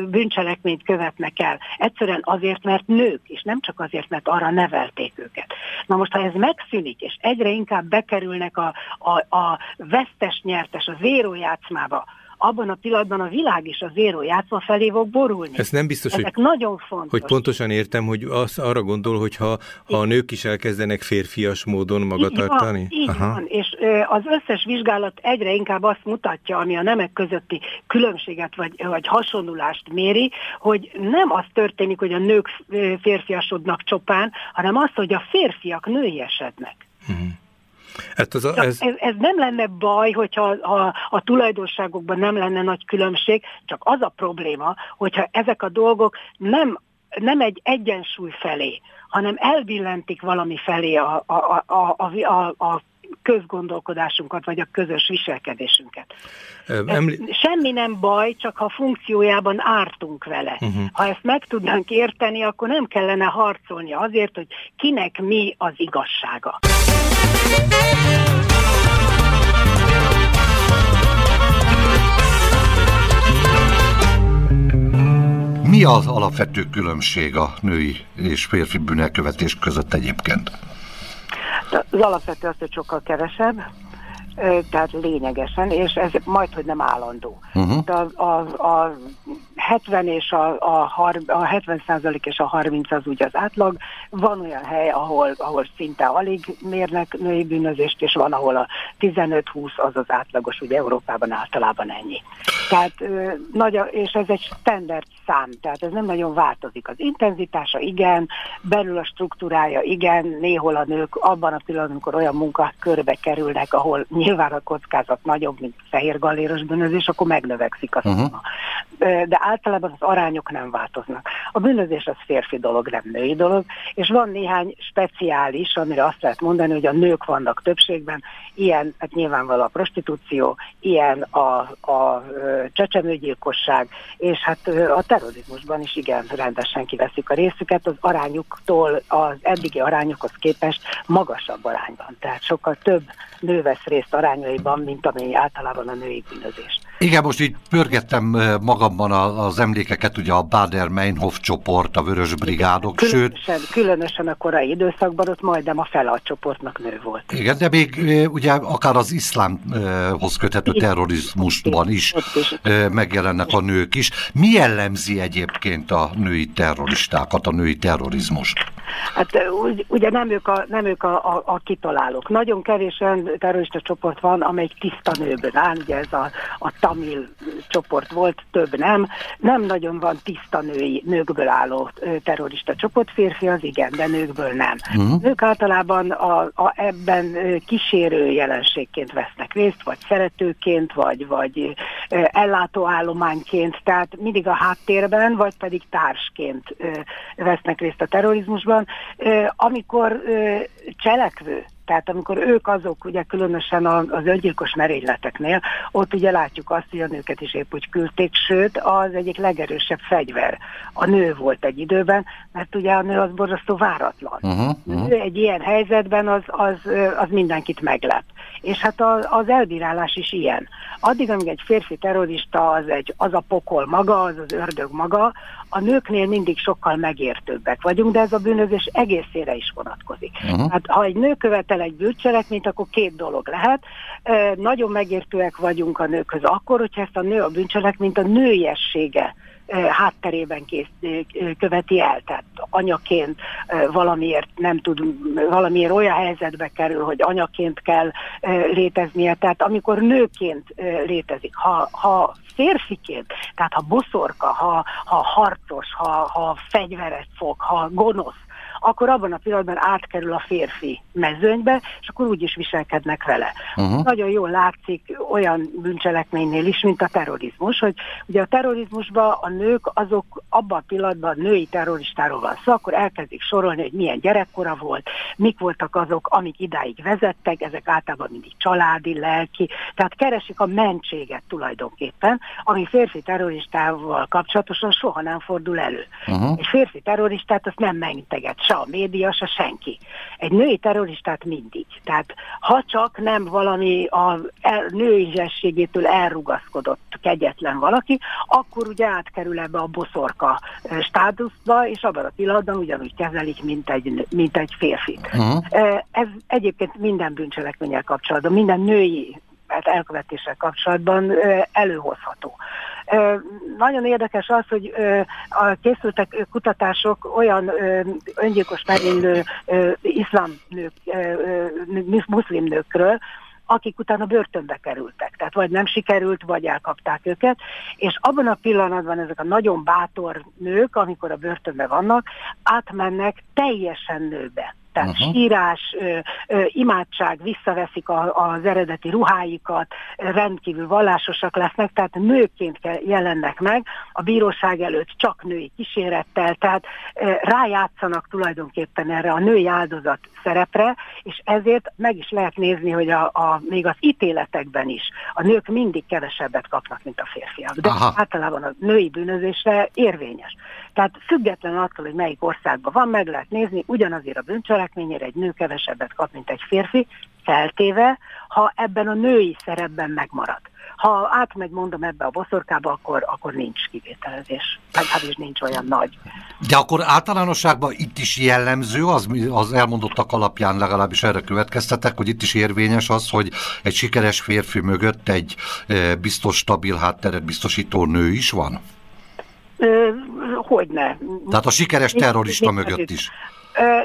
bűncselekményt követnek el. Egyszerűen azért, mert nők, és nem csak azért, mert arra nevelték őket. Na most, ha ez megszűnik, és egyre inkább bekerülnek a, a, a vesztes-nyertes, a zéró játszmába, abban a pillanatban a világ is az éró játszma felé fog borulni. Ez nem biztos, Ezek hogy, nagyon fontos. hogy pontosan értem, hogy az arra gondol, hogy ha, ha a nők is elkezdenek férfias módon magatartani? Így van, így van. és az összes vizsgálat egyre inkább azt mutatja, ami a nemek közötti különbséget vagy, vagy hasonlulást méri, hogy nem az történik, hogy a nők férfiasodnak csopán, hanem az, hogy a férfiak nőiesednek. Uh-huh. Hát az a, ez... Ez, ez nem lenne baj, hogyha a, a tulajdonságokban nem lenne nagy különbség, csak az a probléma, hogyha ezek a dolgok nem, nem egy egyensúly felé, hanem elbillentik valami felé a, a, a, a, a, a közgondolkodásunkat, vagy a közös viselkedésünket. Emli... Semmi nem baj, csak ha funkciójában ártunk vele. Uh-huh. Ha ezt meg tudnánk érteni, akkor nem kellene harcolni azért, hogy kinek mi az igazsága. Mi az alapvető különbség a női és férfi bűnelkövetés között egyébként? Az alapvető az, hogy sokkal kevesebb, tehát lényegesen, és ez majd, hogy nem állandó. Uh-huh. A, a, a 70 és a, a, a 70 százalék és a 30% az úgy az átlag. Van olyan hely, ahol, ahol szinte alig mérnek női bűnözést, és van, ahol a 15-20 az az átlagos, ugye Európában általában ennyi. Tehát nagy, és ez egy standard szám, tehát ez nem nagyon változik. Az intenzitása igen, belül a struktúrája igen, néhol a nők abban a pillanatban, amikor olyan munkakörbe kerülnek, ahol nyilván a kockázat nagyobb, mint fehér galéros bűnözés, akkor megnövekszik a uh-huh. De általában az arányok nem változnak. A bűnözés az férfi dolog, nem női dolog, és van néhány speciális, amire azt lehet mondani, hogy a nők vannak többségben, ilyen, hát nyilvánvaló a prostitúció, ilyen a, a csecsemőgyilkosság, és hát a terrorizmusban is igen, rendesen kiveszik a részüket, az arányuktól, az eddigi arányokhoz képest magasabb arányban. Tehát sokkal több nő vesz részt arányaiban, mint amely általában a női bűnözés. Igen, most így pörgettem magamban az emlékeket, ugye a Bader-Meinhof csoport, a Vörös Brigádok, különösen, sőt... Különösen a korai időszakban ott majdnem a fele a csoportnak nő volt. Igen, de még ugye akár az iszlámhoz köthető terrorizmusban is, is megjelennek a nők is. Mi jellemzi egyébként a női terroristákat, a női terrorizmust? Hát ugye nem ők a, nem ők a, a, a kitalálók. Nagyon kevés olyan terrorista csoport van, amely tiszta nőből áll, ugye ez a, a tamil csoport volt, több nem. Nem nagyon van tiszta női, nőkből álló terrorista csoport, férfi az igen, de nőkből nem. Uh-huh. Nők általában a, a ebben kísérő jelenségként vesznek részt, vagy szeretőként, vagy, vagy ellátóállományként, tehát mindig a háttérben, vagy pedig társként vesznek részt a terrorizmusban. Amikor cselekvő tehát amikor ők azok, ugye különösen az öngyilkos merényleteknél, ott ugye látjuk azt, hogy a nőket is épp úgy küldték, sőt, az egyik legerősebb fegyver. A nő volt egy időben, mert ugye a nő az borzasztó váratlan. Uh-huh, uh-huh. Egy ilyen helyzetben az, az, az mindenkit meglep. És hát az, az elbírálás is ilyen. Addig, amíg egy férfi terrorista az, egy, az a pokol maga, az az ördög maga, a nőknél mindig sokkal megértőbbek vagyunk, de ez a bűnözés egészére is vonatkozik. Uh-huh. Hát, ha egy nő követel egy bűncselekményt, akkor két dolog lehet. Nagyon megértőek vagyunk a nőkhöz akkor, hogyha ezt a nő a bűncselekményt a nőiessége hátterében kész, követi el. Tehát anyaként valamiért nem tud, valamiért olyan helyzetbe kerül, hogy anyaként kell léteznie. Tehát amikor nőként létezik, ha, ha férfiként, tehát ha boszorka, ha, ha harcos, ha, ha fegyveret fog, ha gonosz, akkor abban a pillanatban átkerül a férfi mezőnybe, és akkor úgy is viselkednek vele. Uh-huh. Nagyon jól látszik olyan bűncselekménynél is, mint a terrorizmus, hogy ugye a terrorizmusban a nők azok abban a pillanatban a női terroristáról van szó, akkor elkezdik sorolni, hogy milyen gyerekkora volt, mik voltak azok, amik idáig vezettek, ezek általában mindig családi, lelki, tehát keresik a mentséget tulajdonképpen, ami férfi terroristával kapcsolatosan soha nem fordul elő. Uh-huh. Egy férfi terroristát azt nem menteget se a média, se senki. Egy női terroristát mindig. Tehát ha csak nem valami a női zsességétől elrugaszkodott kegyetlen valaki, akkor ugye átkerül ebbe a boszorka státuszba, és abban a pillanatban ugyanúgy kezelik, mint egy, mint egy férfit. Uh-huh. Ez egyébként minden bűncselekménnyel kapcsolatban, minden női hát elkövetéssel kapcsolatban előhozható. Nagyon érdekes az, hogy készültek kutatások olyan öngyilkos merénylő iszlám nők, muszlim nőkről, akik utána börtönbe kerültek. Tehát vagy nem sikerült, vagy elkapták őket, és abban a pillanatban ezek a nagyon bátor nők, amikor a börtönben vannak, átmennek teljesen nőbe tehát uh-huh. ö, imádság, visszaveszik a, az eredeti ruháikat, rendkívül vallásosak lesznek, tehát nőként jelennek meg, a bíróság előtt csak női kísérettel, tehát rájátszanak tulajdonképpen erre a női áldozat szerepre, és ezért meg is lehet nézni, hogy a, a, még az ítéletekben is a nők mindig kevesebbet kapnak, mint a férfiak. De Aha. általában a női bűnözésre érvényes. Tehát független attól, hogy melyik országban van, meg lehet nézni, ugyanazért a bűncselekményére egy nő kevesebbet kap, mint egy férfi, feltéve, ha ebben a női szerepben megmarad. Ha átmegy, mondom, ebbe a boszorkába, akkor, akkor nincs kivételezés. Hát, hát is nincs olyan nagy. De akkor általánosságban itt is jellemző, az, az elmondottak alapján legalábbis erre következtetek, hogy itt is érvényes az, hogy egy sikeres férfi mögött egy e, biztos, stabil hátteret biztosító nő is van? Hogyne. Tehát a sikeres terrorista mögött is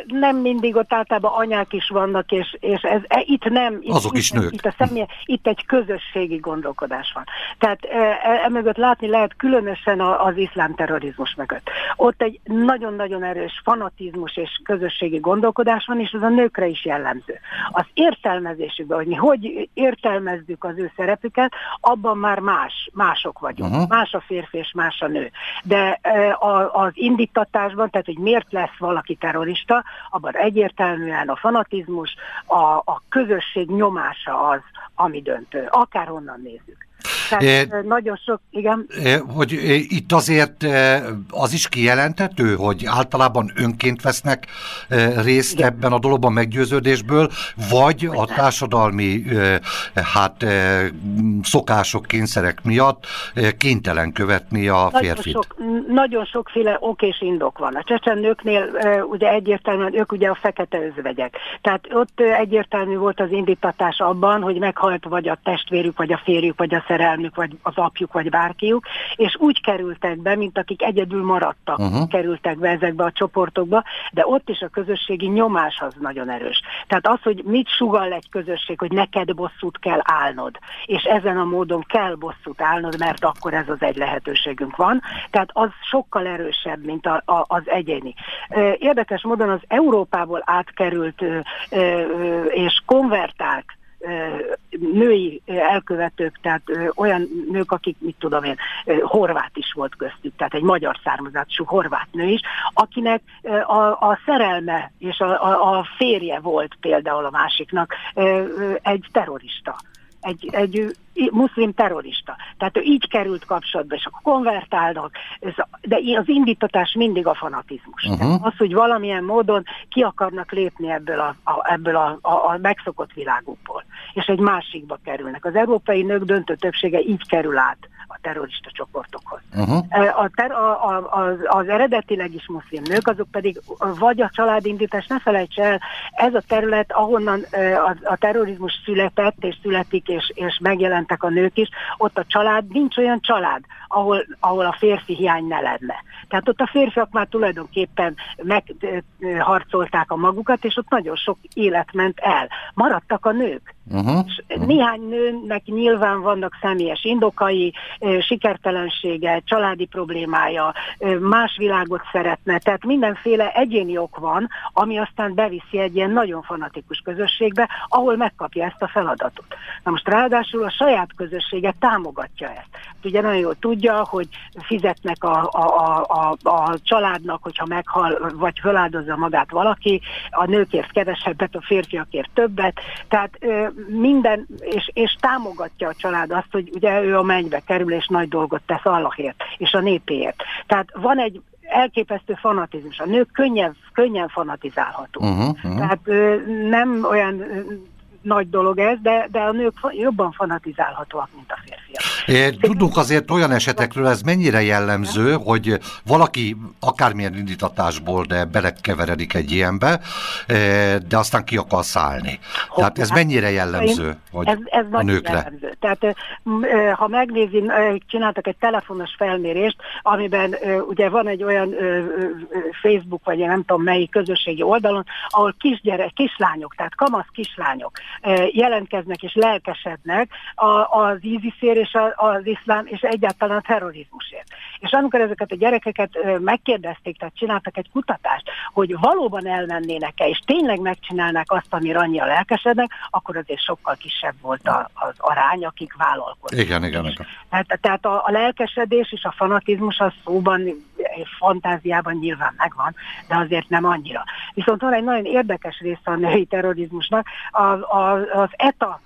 nem mindig ott általában anyák is vannak, és, és ez, e, itt nem. Itt, Azok is itt, nők. Itt, a személy, itt egy közösségi gondolkodás van. Tehát e, e mögött látni lehet különösen az iszlám terrorizmus mögött. Ott egy nagyon-nagyon erős fanatizmus és közösségi gondolkodás van, és ez a nőkre is jellemző. Az értelmezésükben, hogy mi hogy értelmezzük az ő szerepüket, abban már más, mások vagyunk. Uh-huh. Más a férfi és más a nő. De e, a, az indítatásban, tehát hogy miért lesz valaki terrorista, terrorista, abban egyértelműen a fanatizmus, a, a közösség nyomása az, ami döntő. Akárhonnan nézzük. Tehát nagyon sok, igen. Hogy itt azért az is kijelentető, hogy általában önként vesznek részt igen. ebben a dologban meggyőződésből, vagy a társadalmi hát szokások, kényszerek miatt kénytelen követni a nagyon férfit. Sok, nagyon sokféle ok és indok van. A csecsemnőknél ugye egyértelműen ők ugye a fekete özvegyek. Tehát ott egyértelmű volt az indítatás abban, hogy meghalt vagy a testvérük, vagy a férjük, vagy a szerelmük, édesanyjuk, vagy az apjuk, vagy bárkiuk, és úgy kerültek be, mint akik egyedül maradtak, uh-huh. kerültek be ezekbe a csoportokba, de ott is a közösségi nyomás az nagyon erős. Tehát az, hogy mit sugal egy közösség, hogy neked bosszút kell állnod, és ezen a módon kell bosszút állnod, mert akkor ez az egy lehetőségünk van. Tehát az sokkal erősebb, mint a, a, az egyéni. Érdekes módon az Európából átkerült és konvertált női elkövetők, tehát olyan nők, akik, mit tudom én, horvát is volt köztük, tehát egy magyar származású horvát nő is, akinek a, a szerelme és a, a, a férje volt például a másiknak egy terrorista. Egy, egy muszlim terrorista. Tehát ő így került kapcsolatba, és akkor konvertálnak, de az indítatás mindig a fanatizmus. Uh-huh. Az, hogy valamilyen módon ki akarnak lépni ebből a, a, ebből a, a, a megszokott világukból, és egy másikba kerülnek. Az európai nők döntő többsége így kerül át a terrorista csoportokhoz. Uh-huh. A ter, a, a, az, az eredetileg is muszlim nők, azok pedig vagy a családindítás, ne felejts el, ez a terület, ahonnan a, a terrorizmus született, és születik, és, és megjelentek a nők is, ott a család, nincs olyan család, ahol, ahol a férfi hiány ne lenne. Tehát ott a férfiak már tulajdonképpen megharcolták a magukat, és ott nagyon sok élet ment el. Maradtak a nők. Uh-huh. Néhány nőnek nyilván vannak személyes indokai, sikertelensége, családi problémája, más világot szeretne, tehát mindenféle egyéni ok van, ami aztán beviszi egy ilyen nagyon fanatikus közösségbe, ahol megkapja ezt a feladatot. Na most ráadásul a saját közössége támogatja ezt. Ugye nagyon jól tudja, hogy fizetnek a, a, a, a családnak, hogyha meghal, vagy feláldozza magát valaki, a nőkért kevesebbet, a férfiakért többet, tehát minden, és, és támogatja a család azt, hogy ugye ő a mennybe kerül, és nagy dolgot tesz Allahért, és a népéért. Tehát van egy elképesztő fanatizmus. A nők könnyen, könnyen fanatizálható. Uh-huh, uh-huh. Tehát ö, nem olyan nagy dolog ez, de, de a nők jobban fanatizálhatóak, mint a férfiak. Tudunk azért olyan esetekről, ez mennyire jellemző, hogy valaki akármilyen indítatásból, de belekeveredik egy ilyenbe, de aztán ki akar szállni. Hogy, Tehát ez mennyire jellemző hogy ez, ez a nőkre? Jellemző. Tehát ha megnézi, csináltak egy telefonos felmérést, amiben ugye van egy olyan Facebook, vagy én nem tudom melyik közösségi oldalon, ahol kisgyerek, kislányok, tehát kamasz kislányok jelentkeznek és lelkesednek az ISIS-ért és az iszlám és egyáltalán a terrorizmusért. És amikor ezeket a gyerekeket megkérdezték, tehát csináltak egy kutatást, hogy valóban elmennének-e, és tényleg megcsinálnák azt, amire annyian lelkesednek, akkor azért sokkal kisebb volt az arány, akik vállalkoznak. Igen, igen. igen. Tehát, tehát a, a lelkesedés és a fanatizmus az szóban, fantáziában nyilván megvan, de azért nem annyira. Viszont van egy nagyon érdekes része a női terrorizmusnak, a, a, az ETA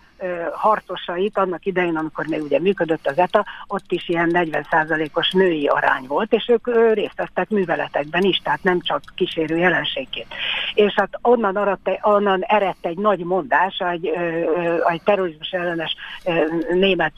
harcosait, annak idején, amikor még ugye működött az ETA, ott is ilyen 40%-os női arány volt, és ők részt vettek műveletekben is, tehát nem csak kísérő jelenségként. És hát onnan, aradt, onnan eredt egy nagy mondás, egy, egy terrorizmus ellenes német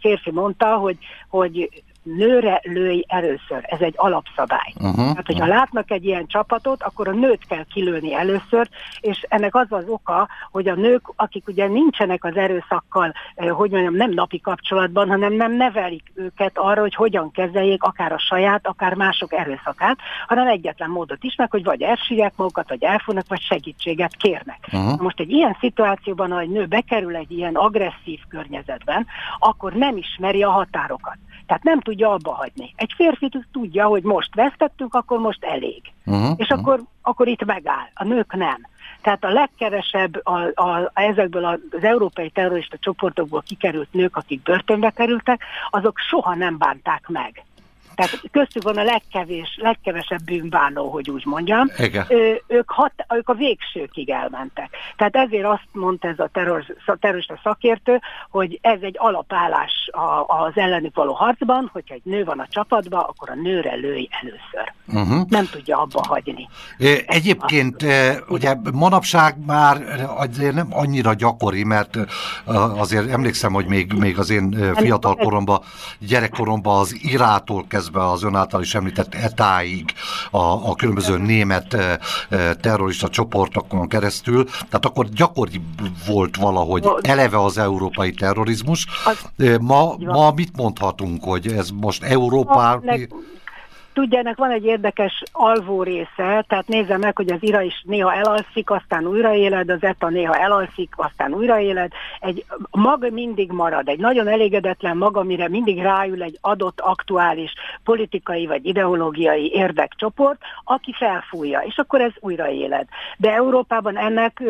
férfi mondta, hogy, hogy nőre lőj először. Ez egy alapszabály. Uh-huh, Tehát, hogyha látnak egy ilyen csapatot, akkor a nőt kell kilőni először, és ennek az az oka, hogy a nők, akik ugye nincsenek az erőszakkal, eh, hogy mondjam, nem napi kapcsolatban, hanem nem nevelik őket arra, hogy hogyan kezeljék akár a saját, akár mások erőszakát, hanem egyetlen módot ismernek, hogy vagy elsírják magukat, vagy elfognak, vagy segítséget kérnek. Uh-huh. Most egy ilyen szituációban, ha egy nő bekerül egy ilyen agresszív környezetben, akkor nem ismeri a határokat. Tehát nem tudja abba hagyni. Egy férfi tudja, hogy most vesztettünk, akkor most elég. Uh-huh. És akkor, akkor itt megáll. A nők nem. Tehát a legkevesebb a, a, ezekből az európai terrorista csoportokból kikerült nők, akik börtönbe kerültek, azok soha nem bánták meg. Tehát köztük van a legkevés, legkevesebb bűnbánó, hogy úgy mondjam. Ő, ők, hat, ők a végsőkig elmentek. Tehát ezért azt mondta ez a terror, terrorista szakértő, hogy ez egy alapállás a, az ellenük való harcban, hogyha egy nő van a csapatban, akkor a nőre lőj először. Uh-huh. Nem tudja abba hagyni. Egyébként ugye manapság már azért nem annyira gyakori, mert azért emlékszem, hogy még, még az én fiatal koromban, gyerekkoromban az irától kezdve keresztbe az ön által is említett etáig, a, a különböző német terrorista csoportokon keresztül, tehát akkor gyakori volt valahogy eleve az európai terrorizmus. Ma, ma mit mondhatunk, hogy ez most Európá... Tudja, ennek van egy érdekes alvó része, tehát nézze meg, hogy az ira is néha elalszik, aztán újraéled, az ETA néha elalszik, aztán újraéled. Egy mag mindig marad, egy nagyon elégedetlen mag, amire mindig ráül egy adott aktuális politikai vagy ideológiai érdekcsoport, aki felfújja, és akkor ez újraéled. De Európában ennek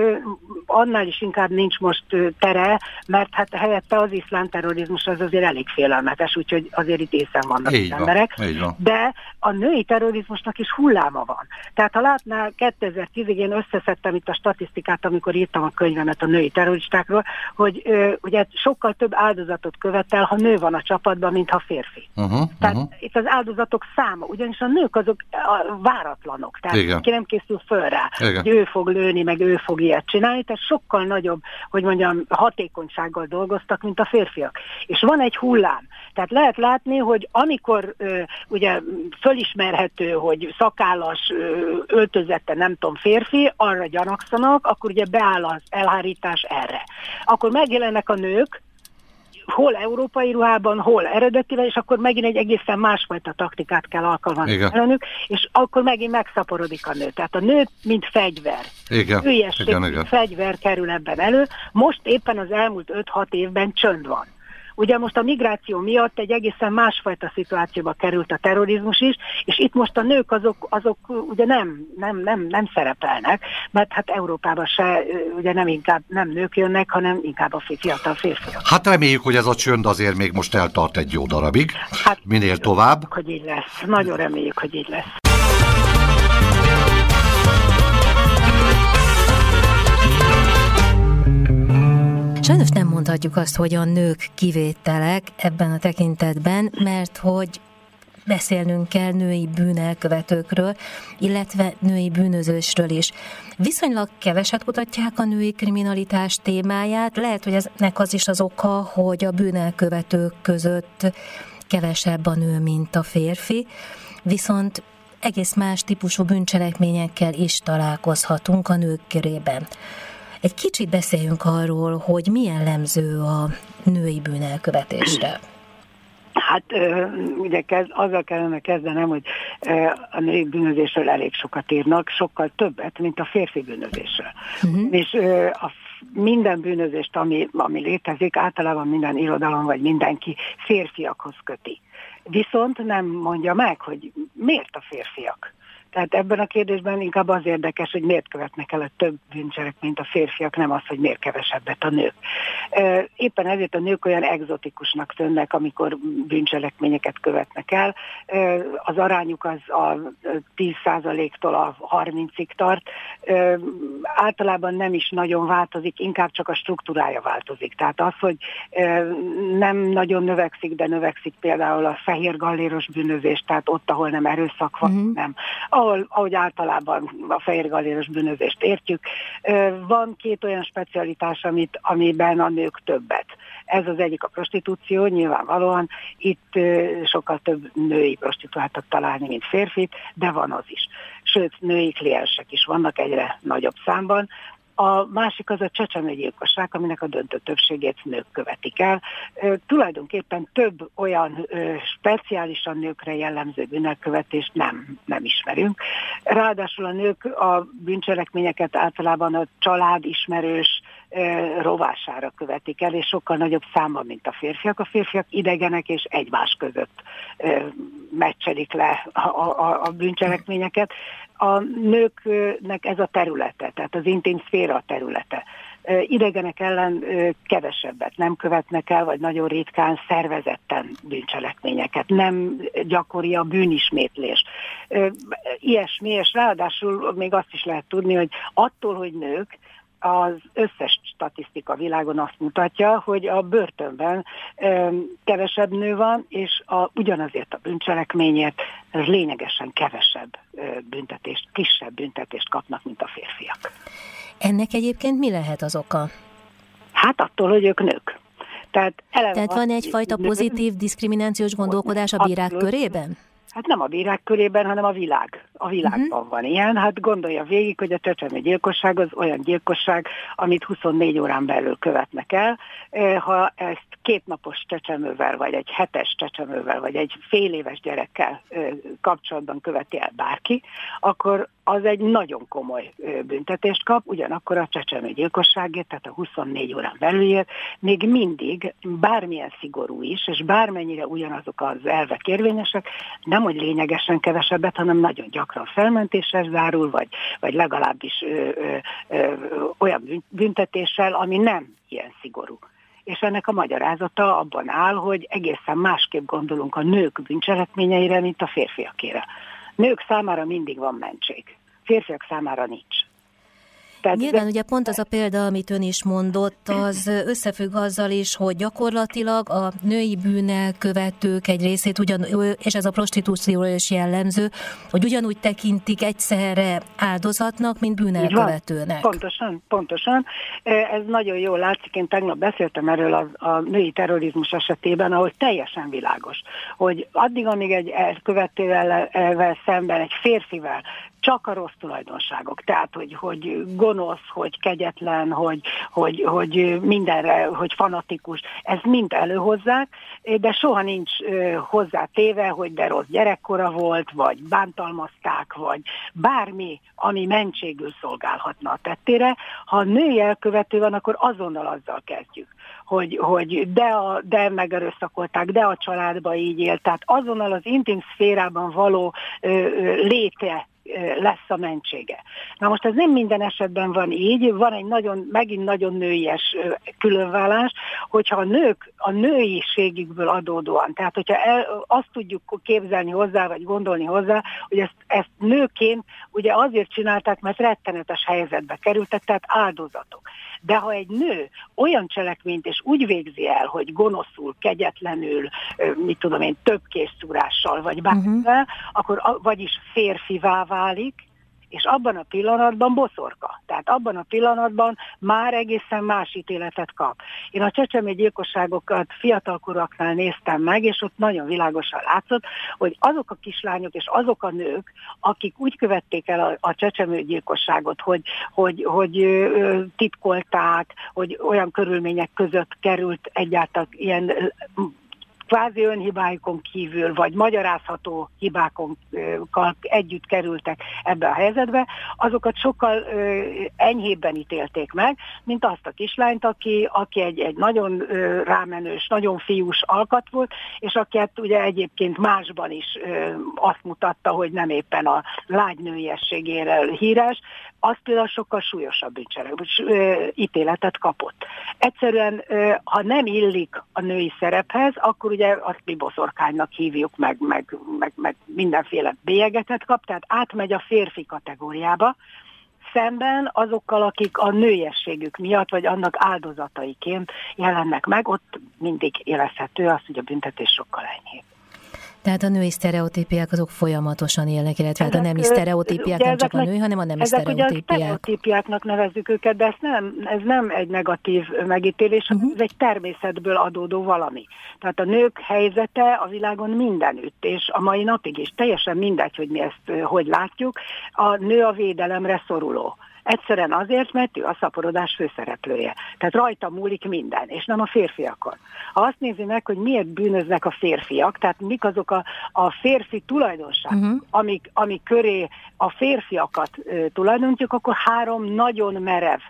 annál is inkább nincs most tere, mert hát helyette az iszlám terrorizmus az azért elég félelmetes, úgyhogy azért itt észen vannak így az emberek. Van, De a női terrorizmusnak is hulláma van. Tehát ha látná 2010-ig én összeszedtem itt a statisztikát, amikor írtam a könyvemet a női terroristákról, hogy ö, ugye sokkal több áldozatot követel, ha nő van a csapatban, mint ha férfi. Uh-huh, tehát uh-huh. itt az áldozatok száma, ugyanis a nők azok a váratlanok, tehát Igen. ki nem készül föl rá, Igen. hogy ő fog lőni, meg ő fog ilyet csinálni, tehát sokkal nagyobb, hogy mondjam, hatékonysággal dolgoztak, mint a férfiak. És van egy hullám, tehát lehet látni, hogy amikor ö, ugye fölismerhető, hogy szakállas, öltözette, nem tudom, férfi, arra gyanakszanak, akkor ugye beáll az elhárítás erre. Akkor megjelennek a nők, hol európai ruhában, hol eredetileg, és akkor megint egy egészen másfajta taktikát kell alkalmazni ellenük, és akkor megint megszaporodik a nő. Tehát a nő, mint fegyver. Igen. Hülyeség, igen, igen. fegyver kerül ebben elő. Most éppen az elmúlt 5-6 évben csönd van. Ugye most a migráció miatt egy egészen másfajta szituációba került a terrorizmus is, és itt most a nők azok, azok ugye nem, nem, nem, nem szerepelnek, mert hát Európában se ugye nem inkább nem nők jönnek, hanem inkább a fiatal férfiak. Hát reméljük, hogy ez a csönd azért még most eltart egy jó darabig, hát, minél tovább. Hogy így lesz. Nagyon reméljük, hogy így lesz. Sajnos nem mondhatjuk azt, hogy a nők kivételek ebben a tekintetben, mert hogy beszélnünk kell női bűnelkövetőkről, illetve női bűnözősről is. Viszonylag keveset kutatják a női kriminalitás témáját, lehet, hogy eznek az is az oka, hogy a bűnelkövetők között kevesebb a nő, mint a férfi, viszont egész más típusú bűncselekményekkel is találkozhatunk a nők körében. Egy kicsit beszéljünk arról, hogy milyen lemző a női bűnelkövetésre. Hát ugye kezd, azzal kellene kezdenem, hogy a női bűnözésről elég sokat írnak, sokkal többet, mint a férfi bűnözésről. Uh-huh. És a minden bűnözést, ami, ami létezik, általában minden irodalom vagy mindenki férfiakhoz köti. Viszont nem mondja meg, hogy miért a férfiak. Tehát ebben a kérdésben inkább az érdekes, hogy miért követnek el a több bűncselekményt a férfiak, nem az, hogy miért kevesebbet a nők. Éppen ezért a nők olyan egzotikusnak tűnnek, amikor bűncselekményeket követnek el. Az arányuk az a 10%-tól a 30-ig tart. Általában nem is nagyon változik, inkább csak a struktúrája változik. Tehát az, hogy nem nagyon növekszik, de növekszik például a fehér galléros bűnözés, tehát ott, ahol nem erőszak van, mm-hmm. nem ahol, ahogy általában a fehér galéros bűnözést értjük. Van két olyan specialitás, amit, amiben a nők többet. Ez az egyik a prostitúció, nyilvánvalóan itt sokkal több női prostituáltat találni, mint férfit, de van az is. Sőt, női kliensek is vannak egyre nagyobb számban. A másik az a csecsemőgyilkosság, aminek a döntő többségét nők követik el. E, tulajdonképpen több olyan e, speciálisan nőkre jellemző bűnelkövetést nem, nem ismerünk. Ráadásul a nők a bűncselekményeket általában a család ismerős rovására követik el, és sokkal nagyobb számban, mint a férfiak. A férfiak idegenek és egymás között meccselik le a, a, a bűncselekményeket a nőknek ez a területe, tehát az intim szféra területe. Idegenek ellen kevesebbet nem követnek el, vagy nagyon ritkán szervezetten bűncselekményeket. Nem gyakori a bűnismétlés. Ilyesmi, és ráadásul még azt is lehet tudni, hogy attól, hogy nők, az összes statisztika világon azt mutatja, hogy a börtönben kevesebb nő van, és a, ugyanazért a bűncselekményért lényegesen kevesebb büntetést, kisebb büntetést kapnak, mint a férfiak. Ennek egyébként mi lehet az oka? Hát attól, hogy ők nők. Tehát, Tehát van egyfajta pozitív diszkriminációs gondolkodás a bírák Abszolút. körében? Hát nem a bírák körében, hanem a világ. A világban uh-huh. van ilyen. Hát gondolja végig, hogy a csecsemő gyilkosság az olyan gyilkosság, amit 24 órán belül követnek el. Ha ezt kétnapos csecsemővel, vagy egy hetes csecsemővel, vagy egy fél éves gyerekkel kapcsolatban követi el bárki, akkor az egy nagyon komoly büntetést kap, ugyanakkor a csecsemő gyilkosságért, tehát a 24 órán belülért még mindig bármilyen szigorú is, és bármennyire ugyanazok az elvek érvényesek, nem hogy lényegesen kevesebbet, hanem nagyon gyakran felmentéssel zárul, vagy, vagy legalábbis ö, ö, ö, olyan büntetéssel, ami nem ilyen szigorú és ennek a magyarázata abban áll, hogy egészen másképp gondolunk a nők bűncselekményeire, mint a férfiakére. Nők számára mindig van mentség, férfiak számára nincs. Tehát Nyilván ugye pont az a példa, amit ön is mondott, az összefügg azzal is, hogy gyakorlatilag a női bűnelkövetők egy részét, ugyan, és ez a prostitúcióra is jellemző, hogy ugyanúgy tekintik egyszerre áldozatnak, mint bűnelkövetőnek. Pontosan, pontosan. Ez nagyon jól látszik, én tegnap beszéltem erről a, a női terrorizmus esetében, ahol teljesen világos, hogy addig, amíg egy elkövetővel szemben, egy férfivel csak a rossz tulajdonságok. Tehát, hogy, hogy gonosz, hogy kegyetlen, hogy, hogy, hogy mindenre, hogy fanatikus, ez mind előhozzák, de soha nincs hozzá téve, hogy de rossz gyerekkora volt, vagy bántalmazták, vagy bármi, ami mentségül szolgálhatna a tettére. Ha a női elkövető van, akkor azonnal azzal kezdjük hogy, hogy de, a, de megerőszakolták, de a családba így élt. Tehát azonnal az intim szférában való ö, ö, léte lesz a mentsége. Na most ez nem minden esetben van így, van egy nagyon, megint nagyon nőies különvállás, hogyha a nők a nőiségükből adódóan, tehát hogyha el, azt tudjuk képzelni hozzá, vagy gondolni hozzá, hogy ezt, ezt nőként ugye azért csinálták, mert rettenetes helyzetbe kerültek, tehát áldozatok. De ha egy nő olyan cselekményt és úgy végzi el, hogy gonoszul, kegyetlenül, mit tudom én, több készszúrással, vagy bármivel, uh-huh. akkor vagyis férfivá válik, és abban a pillanatban boszorka. Tehát abban a pillanatban már egészen más ítéletet kap. Én a csecsemő gyilkosságokat fiatalkorúaknál néztem meg, és ott nagyon világosan látszott, hogy azok a kislányok és azok a nők, akik úgy követték el a, a csecsemő gyilkosságot, hogy, hogy, hogy ö, titkolták, hogy olyan körülmények között került egyáltalán ilyen kvázi önhibáikon kívül, vagy magyarázható hibákkal együtt kerültek ebbe a helyzetbe, azokat sokkal ö, enyhébben ítélték meg, mint azt a kislányt, aki, aki egy, egy nagyon ö, rámenős, nagyon fiús alkat volt, és aki hát ugye egyébként másban is ö, azt mutatta, hogy nem éppen a lánynőiességére híres, az például sokkal súlyosabb bűncselekmény ítéletet kapott. Egyszerűen, ha nem illik a női szerephez, akkor ugye azt mi boszorkánynak hívjuk, meg, meg, meg, meg mindenféle bélyegetet kap, tehát átmegy a férfi kategóriába, szemben azokkal, akik a nőiességük miatt, vagy annak áldozataiként jelennek meg, ott mindig érezhető az, hogy a büntetés sokkal enyhébb. Tehát a női sztereotípiák azok folyamatosan élnek, illetve ezek, hát a nemi sztereotípiák nem csak a női, hanem a nemi ezek sztereotípiák. Ugye a sztereotípiáknak nevezzük őket, de ez nem, ez nem egy negatív megítélés, uh-huh. ez egy természetből adódó valami. Tehát a nők helyzete a világon mindenütt, és a mai napig is teljesen mindegy, hogy mi ezt hogy látjuk, a nő a védelemre szoruló. Egyszerűen azért, mert ő a szaporodás főszereplője. Tehát rajta múlik minden, és nem a férfiakon. Ha azt nézi meg, hogy miért bűnöznek a férfiak, tehát mik azok a, a férfi tulajdonságok, uh-huh. amik, amik köré a férfiakat uh, tulajdonítjuk, akkor három nagyon merev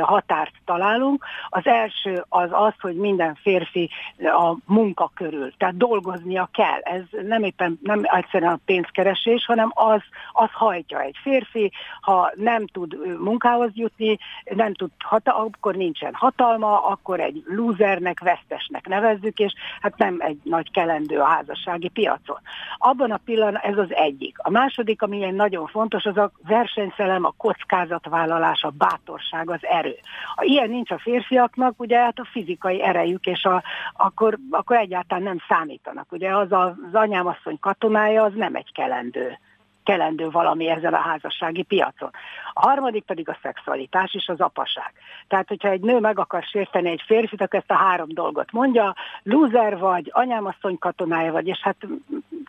határt találunk. Az első az az, hogy minden férfi a munka körül, tehát dolgoznia kell. Ez nem éppen nem egyszerűen a pénzkeresés, hanem az, az hajtja egy férfi, ha nem tud munkához jutni, nem tud, hata, akkor nincsen hatalma, akkor egy lúzernek, vesztesnek nevezzük, és hát nem egy nagy kelendő a házassági piacon. Abban a pillanatban ez az egyik. A második, ami nagyon fontos, az a versenyszellem, a kockázatvállalás, a bátorság, az erő erő. Ha ilyen nincs a férfiaknak, ugye hát a fizikai erejük, és a, akkor, akkor egyáltalán nem számítanak. Ugye az az anyámasszony katonája, az nem egy kelendő kelendő valami ezen a házassági piacon. A harmadik pedig a szexualitás és az apaság. Tehát, hogyha egy nő meg akar sérteni egy férfit, akkor ezt a három dolgot mondja, loser vagy, anyámasszony katonája vagy, és hát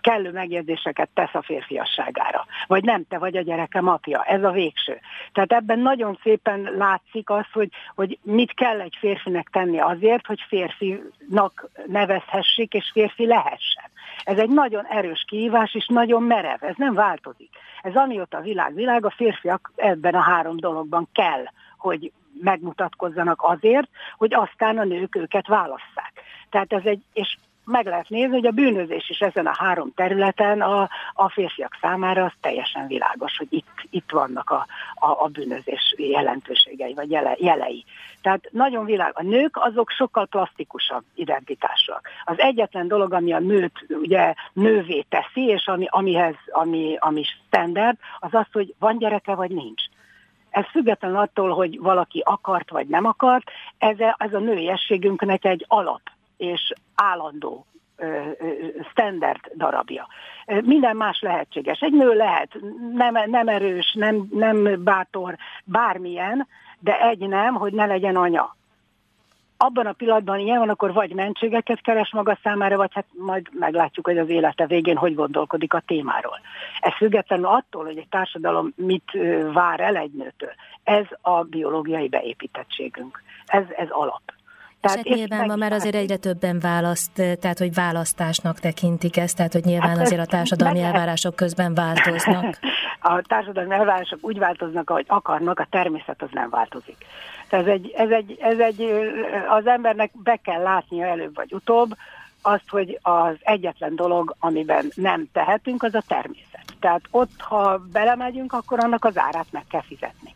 kellő megjegyzéseket tesz a férfiasságára. Vagy nem, te vagy a gyerekem apja. Ez a végső. Tehát ebben nagyon szépen látszik az, hogy, hogy mit kell egy férfinek tenni azért, hogy férfinak nevezhessék, és férfi lehessen. Ez egy nagyon erős kihívás, és nagyon merev. Ez nem változik. Ez amióta a világ világ, a férfiak ebben a három dologban kell, hogy megmutatkozzanak azért, hogy aztán a nők őket válasszák. Tehát ez egy, és meg lehet nézni, hogy a bűnözés is ezen a három területen a, a férfiak számára az teljesen világos, hogy itt, itt vannak a, a, a bűnözés jelentőségei, vagy jele, jelei. Tehát nagyon világ. A nők azok sokkal plastikusabb identitásúak. Az egyetlen dolog, ami a nőt ugye nővé teszi, és ami, amihez, ami, ami standard, az az, hogy van gyereke, vagy nincs. Ez független attól, hogy valaki akart, vagy nem akart, ez a, ez a nőiességünknek egy alap és állandó standard darabja. Minden más lehetséges. Egy nő lehet nem, nem erős, nem, nem bátor, bármilyen, de egy nem, hogy ne legyen anya. Abban a pillanatban ilyen van, akkor vagy mentségeket keres maga számára, vagy hát majd meglátjuk, hogy az élete végén hogy gondolkodik a témáról. Ez függetlenül attól, hogy egy társadalom mit vár el egy nőtől. Ez a biológiai beépítettségünk. Ez, ez alap. Tehát és hát nyilván ma már azért egyre többen választ, tehát hogy választásnak tekintik ezt, tehát hogy nyilván hát azért a társadalmi elvárások közben változnak. A társadalmi elvárások úgy változnak, ahogy akarnak, a természet az nem változik. Tehát ez egy, ez egy, ez egy, az embernek be kell látnia előbb vagy utóbb azt, hogy az egyetlen dolog, amiben nem tehetünk, az a természet. Tehát ott, ha belemegyünk, akkor annak az árát meg kell fizetni.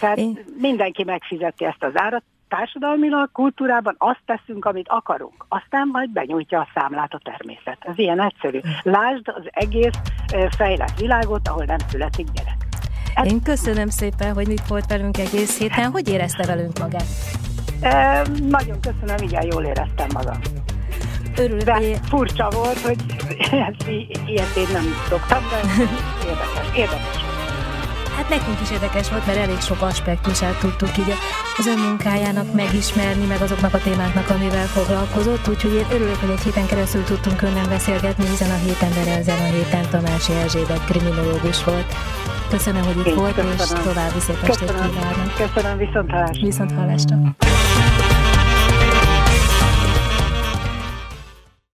Tehát Én... mindenki megfizeti ezt az árat, társadalmilag, kultúrában azt teszünk, amit akarunk. Aztán majd benyújtja a számlát a természet. Ez ilyen egyszerű. Lásd az egész fejlett világot, ahol nem születik gyerek. Ez... Én köszönöm szépen, hogy itt volt velünk egész héten. Hogy érezte velünk magát? E, nagyon köszönöm, igen, jól éreztem magam. Örülök, de hogy... furcsa volt, hogy ilyet én nem szoktam, de érdekes, érdekes Hát nekünk is érdekes volt, mert elég sok aspektusát tudtuk így az ön munkájának megismerni, meg azoknak a témáknak, amivel foglalkozott, úgyhogy én örülök, hogy egy héten keresztül tudtunk önnel beszélgetni, hiszen a héten, ezen a héten Tamási Erzsébet kriminológus volt. Köszönöm, hogy itt én volt, köszönöm. és további szép estét kívánok. Köszönöm, viszont hallásra. Viszont hallásra.